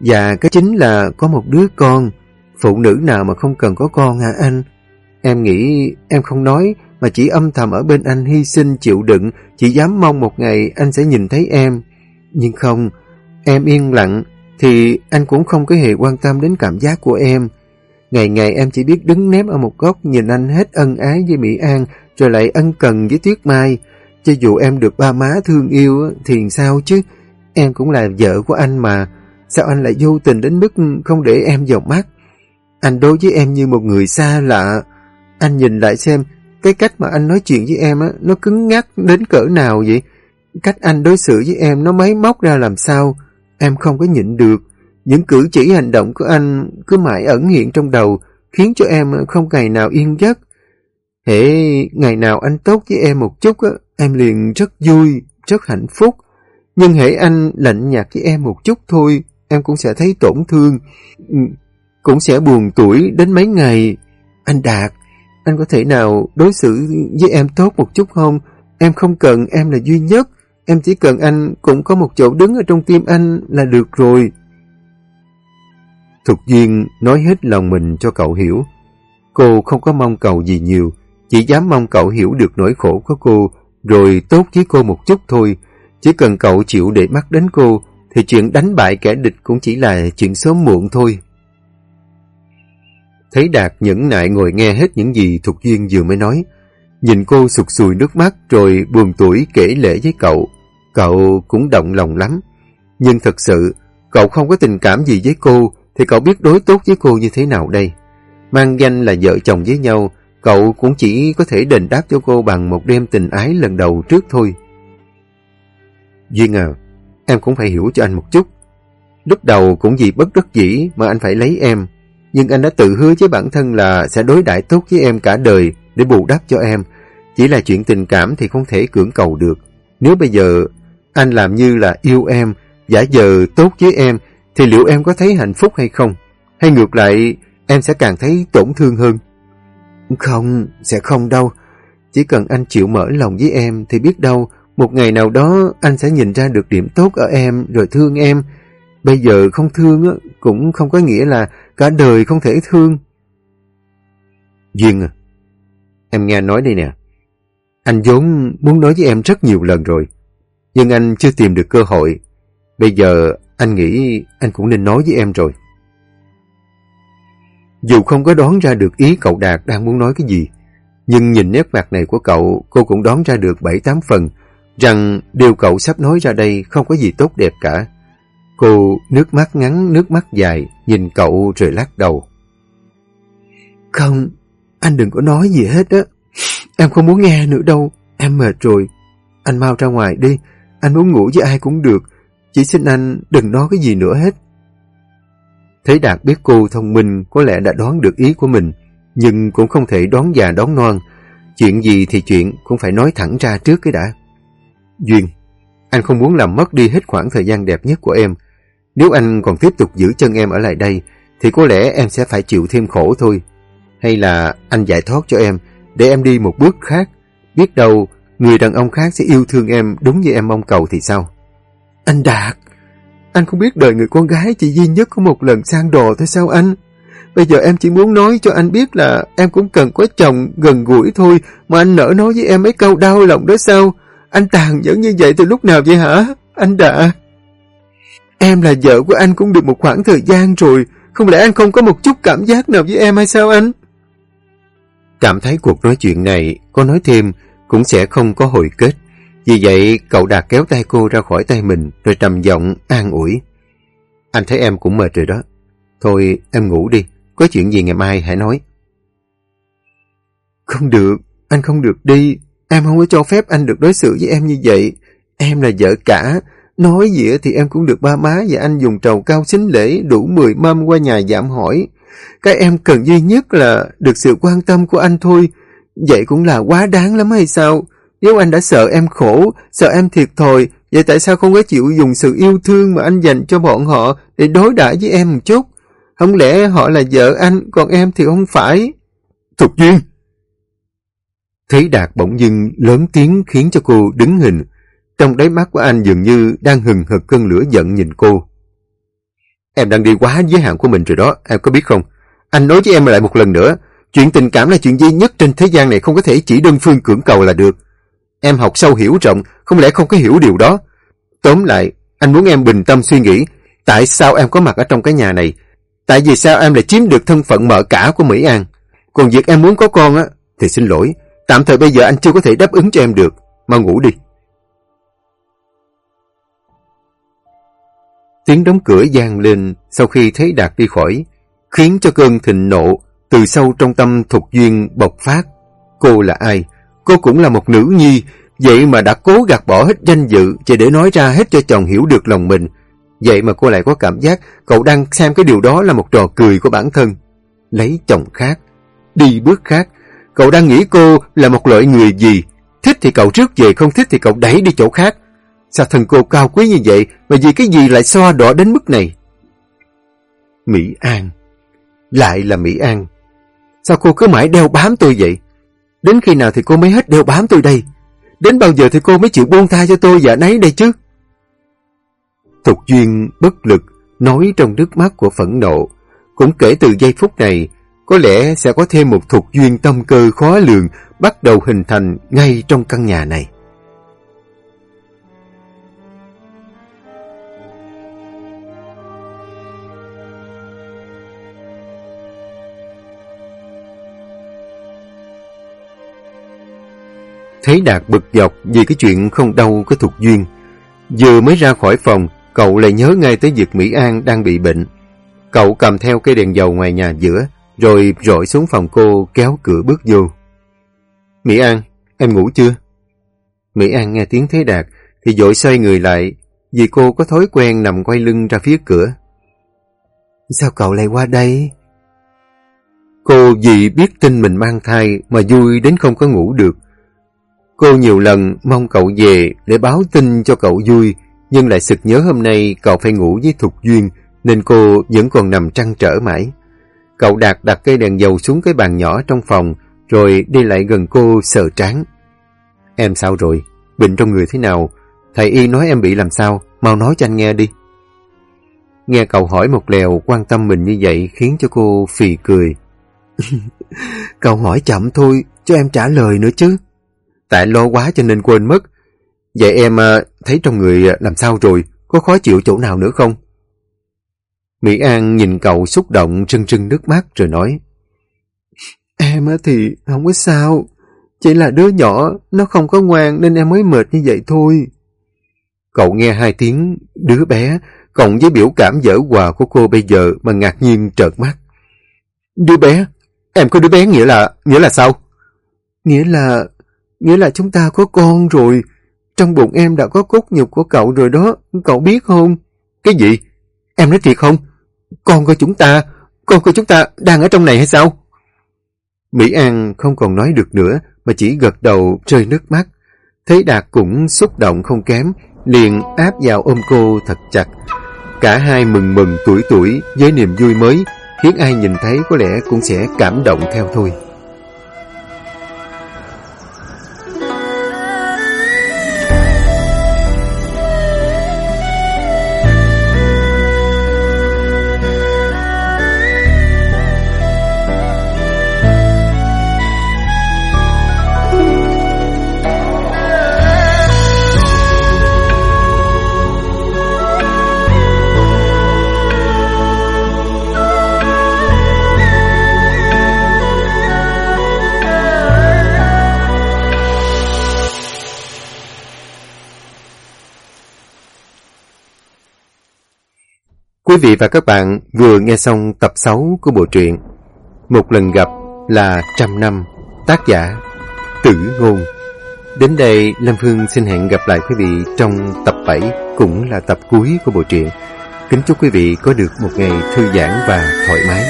và cái chính là có một đứa con. Phụ nữ nào mà không cần có con hả anh? Em nghĩ em không nói mà chỉ âm thầm ở bên anh hy sinh chịu đựng, chỉ dám mong một ngày anh sẽ nhìn thấy em. Nhưng không, em yên lặng thì anh cũng không có hề quan tâm đến cảm giác của em. Ngày ngày em chỉ biết đứng nép ở một góc nhìn anh hết ân ái với Mỹ An rồi lại ân cần với Tuyết Mai. Cho dù em được ba má thương yêu thì sao chứ? Em cũng là vợ của anh mà. Sao anh lại vô tình đến mức không để em vào mắt? Anh đối với em như một người xa lạ. Anh nhìn lại xem, cái cách mà anh nói chuyện với em á, nó cứng ngắc đến cỡ nào vậy? Cách anh đối xử với em nó máy móc ra làm sao? Em không có nhịn được. Những cử chỉ hành động của anh cứ mãi ẩn hiện trong đầu, khiến cho em không ngày nào yên giấc. Hệ ngày nào anh tốt với em một chút, á, em liền rất vui, rất hạnh phúc. Nhưng hãy anh lạnh nhạt với em một chút thôi, em cũng sẽ thấy tổn thương, ừ, cũng sẽ buồn tuổi đến mấy ngày. Anh Đạt, anh có thể nào đối xử với em tốt một chút không? Em không cần em là duy nhất, em chỉ cần anh cũng có một chỗ đứng ở trong tim anh là được rồi. Thục Duyên nói hết lòng mình cho cậu hiểu. Cô không có mong cầu gì nhiều, chỉ dám mong cậu hiểu được nỗi khổ của cô, rồi tốt với cô một chút thôi. Chỉ cần cậu chịu để mắt đến cô, thì chuyện đánh bại kẻ địch cũng chỉ là chuyện sớm muộn thôi. Thấy Đạt nhẫn nại ngồi nghe hết những gì Thục Duyên vừa mới nói. Nhìn cô sụt sùi nước mắt rồi buồn tuổi kể lễ với cậu. Cậu cũng động lòng lắm. Nhưng thật sự, cậu không có tình cảm gì với cô, thì cậu biết đối tốt với cô như thế nào đây? Mang danh là vợ chồng với nhau, cậu cũng chỉ có thể đền đáp cho cô bằng một đêm tình ái lần đầu trước thôi. Duyên à, em cũng phải hiểu cho anh một chút. Lúc đầu cũng vì bất đắc dĩ mà anh phải lấy em, nhưng anh đã tự hứa với bản thân là sẽ đối đãi tốt với em cả đời để bù đắp cho em. Chỉ là chuyện tình cảm thì không thể cưỡng cầu được. Nếu bây giờ anh làm như là yêu em, giả vờ tốt với em, thì liệu em có thấy hạnh phúc hay không? Hay ngược lại, em sẽ càng thấy tổn thương hơn? Không, sẽ không đâu. Chỉ cần anh chịu mở lòng với em thì biết đâu, một ngày nào đó anh sẽ nhìn ra được điểm tốt ở em rồi thương em. Bây giờ không thương cũng không có nghĩa là cả đời không thể thương. Duyên à, em nghe nói đây nè. Anh vốn muốn nói với em rất nhiều lần rồi, nhưng anh chưa tìm được cơ hội. Bây giờ anh nghĩ anh cũng nên nói với em rồi. Dù không có đoán ra được ý cậu Đạt đang muốn nói cái gì, nhưng nhìn nét mặt này của cậu, cô cũng đoán ra được 7-8 phần rằng điều cậu sắp nói ra đây không có gì tốt đẹp cả. Cô nước mắt ngắn, nước mắt dài, nhìn cậu rồi lắc đầu. Không, anh đừng có nói gì hết á. Em không muốn nghe nữa đâu, em mệt rồi. Anh mau ra ngoài đi, anh muốn ngủ với ai cũng được. Chỉ xin anh đừng nói cái gì nữa hết. Thấy Đạt biết cô thông minh có lẽ đã đoán được ý của mình, nhưng cũng không thể đoán già đoán non. Chuyện gì thì chuyện cũng phải nói thẳng ra trước cái đã. Duyên, anh không muốn làm mất đi hết khoảng thời gian đẹp nhất của em. Nếu anh còn tiếp tục giữ chân em ở lại đây, thì có lẽ em sẽ phải chịu thêm khổ thôi. Hay là anh giải thoát cho em, để em đi một bước khác. Biết đâu, người đàn ông khác sẽ yêu thương em đúng như em mong cầu thì sao? Anh Đạt, anh không biết đời người con gái chỉ duy nhất có một lần sang đồ thôi sao anh? Bây giờ em chỉ muốn nói cho anh biết là em cũng cần có chồng gần gũi thôi mà anh nỡ nói với em mấy câu đau lòng đó sao? Anh tàn nhẫn như vậy từ lúc nào vậy hả? Anh đã... Em là vợ của anh cũng được một khoảng thời gian rồi. Không lẽ anh không có một chút cảm giác nào với em hay sao anh? Cảm thấy cuộc nói chuyện này có nói thêm cũng sẽ không có hồi kết. Vì vậy cậu Đạt kéo tay cô ra khỏi tay mình rồi trầm giọng an ủi. Anh thấy em cũng mệt rồi đó. Thôi em ngủ đi. Có chuyện gì ngày mai hãy nói. Không được. Anh không được đi. Em không có cho phép anh được đối xử với em như vậy. Em là vợ cả. Nói gì thì em cũng được ba má và anh dùng trầu cao xính lễ đủ 10 mâm qua nhà giảm hỏi. Cái em cần duy nhất là được sự quan tâm của anh thôi. Vậy cũng là quá đáng lắm hay sao? Nếu anh đã sợ em khổ, sợ em thiệt thòi, vậy tại sao không có chịu dùng sự yêu thương mà anh dành cho bọn họ để đối đãi với em một chút? Không lẽ họ là vợ anh, còn em thì không phải? Thục Duyên! Thấy Đạt bỗng dưng lớn tiếng khiến cho cô đứng hình. Trong đáy mắt của anh dường như đang hừng hực cơn lửa giận nhìn cô. Em đang đi quá giới hạn của mình rồi đó, em có biết không? Anh nói với em lại một lần nữa, chuyện tình cảm là chuyện duy nhất trên thế gian này không có thể chỉ đơn phương cưỡng cầu là được. Em học sâu hiểu rộng, không lẽ không có hiểu điều đó? Tóm lại, anh muốn em bình tâm suy nghĩ, tại sao em có mặt ở trong cái nhà này? Tại vì sao em lại chiếm được thân phận mợ cả của Mỹ An? Còn việc em muốn có con á, thì xin lỗi, tạm thời bây giờ anh chưa có thể đáp ứng cho em được. Mau ngủ đi. Tiếng đóng cửa gian lên sau khi thấy Đạt đi khỏi, khiến cho cơn thịnh nộ từ sâu trong tâm Thục Duyên bộc phát. Cô là ai? Cô cũng là một nữ nhi, vậy mà đã cố gạt bỏ hết danh dự chỉ để nói ra hết cho chồng hiểu được lòng mình. Vậy mà cô lại có cảm giác cậu đang xem cái điều đó là một trò cười của bản thân. Lấy chồng khác, đi bước khác, cậu đang nghĩ cô là một loại người gì? Thích thì cậu trước về, không thích thì cậu đẩy đi chỗ khác. Sao thần cô cao quý như vậy mà vì cái gì lại xoa đỏ đến mức này? Mỹ An Lại là Mỹ An Sao cô cứ mãi đeo bám tôi vậy? Đến khi nào thì cô mới hết đeo bám tôi đây? Đến bao giờ thì cô mới chịu buông tha cho tôi và nấy đây chứ? Thục Duyên bất lực nói trong nước mắt của phẫn nộ. Cũng kể từ giây phút này, có lẽ sẽ có thêm một thuộc Duyên tâm cơ khó lường bắt đầu hình thành ngay trong căn nhà này. Thấy Đạt bực dọc vì cái chuyện không đâu có thuộc duyên. Vừa mới ra khỏi phòng, cậu lại nhớ ngay tới việc Mỹ An đang bị bệnh. Cậu cầm theo cây đèn dầu ngoài nhà giữa, rồi rọi xuống phòng cô kéo cửa bước vô. Mỹ An, em ngủ chưa? Mỹ An nghe tiếng Thế Đạt thì dội xoay người lại vì cô có thói quen nằm quay lưng ra phía cửa. Sao cậu lại qua đây? Cô vì biết tin mình mang thai mà vui đến không có ngủ được. Cô nhiều lần mong cậu về để báo tin cho cậu vui, nhưng lại sực nhớ hôm nay cậu phải ngủ với Thục Duyên, nên cô vẫn còn nằm trăn trở mãi. Cậu Đạt đặt cây đèn dầu xuống cái bàn nhỏ trong phòng, rồi đi lại gần cô sờ trán. Em sao rồi? Bệnh trong người thế nào? Thầy Y nói em bị làm sao? Mau nói cho anh nghe đi. Nghe cậu hỏi một lèo quan tâm mình như vậy khiến cho cô phì cười. cậu hỏi chậm thôi, cho em trả lời nữa chứ. Tại lo quá cho nên quên mất. Vậy em à, thấy trong người à, làm sao rồi? Có khó chịu chỗ nào nữa không? Mỹ An nhìn cậu xúc động trưng trưng nước mắt rồi nói Em thì không có sao. Chỉ là đứa nhỏ, nó không có ngoan nên em mới mệt như vậy thôi. Cậu nghe hai tiếng đứa bé cộng với biểu cảm dở hòa của cô bây giờ mà ngạc nhiên trợt mắt. Đứa bé? Em có đứa bé nghĩa là nghĩa là sao? Nghĩa là Nghĩa là chúng ta có con rồi. Trong bụng em đã có cốt nhục của cậu rồi đó. Cậu biết không? Cái gì? Em nói thiệt không? Con của chúng ta, con của chúng ta đang ở trong này hay sao? Mỹ An không còn nói được nữa mà chỉ gật đầu rơi nước mắt. Thấy Đạt cũng xúc động không kém, liền áp vào ôm cô thật chặt. Cả hai mừng mừng tuổi tuổi với niềm vui mới, khiến ai nhìn thấy có lẽ cũng sẽ cảm động theo thôi. Quý vị và các bạn vừa nghe xong tập 6 của bộ truyện Một lần gặp là trăm năm, Tác giả Tử Ngôn. Đến đây, Lâm Phương xin hẹn gặp lại quý vị trong tập 7 cũng là tập cuối của bộ truyện. Kính chúc quý vị có được một ngày thư giãn và thoải mái.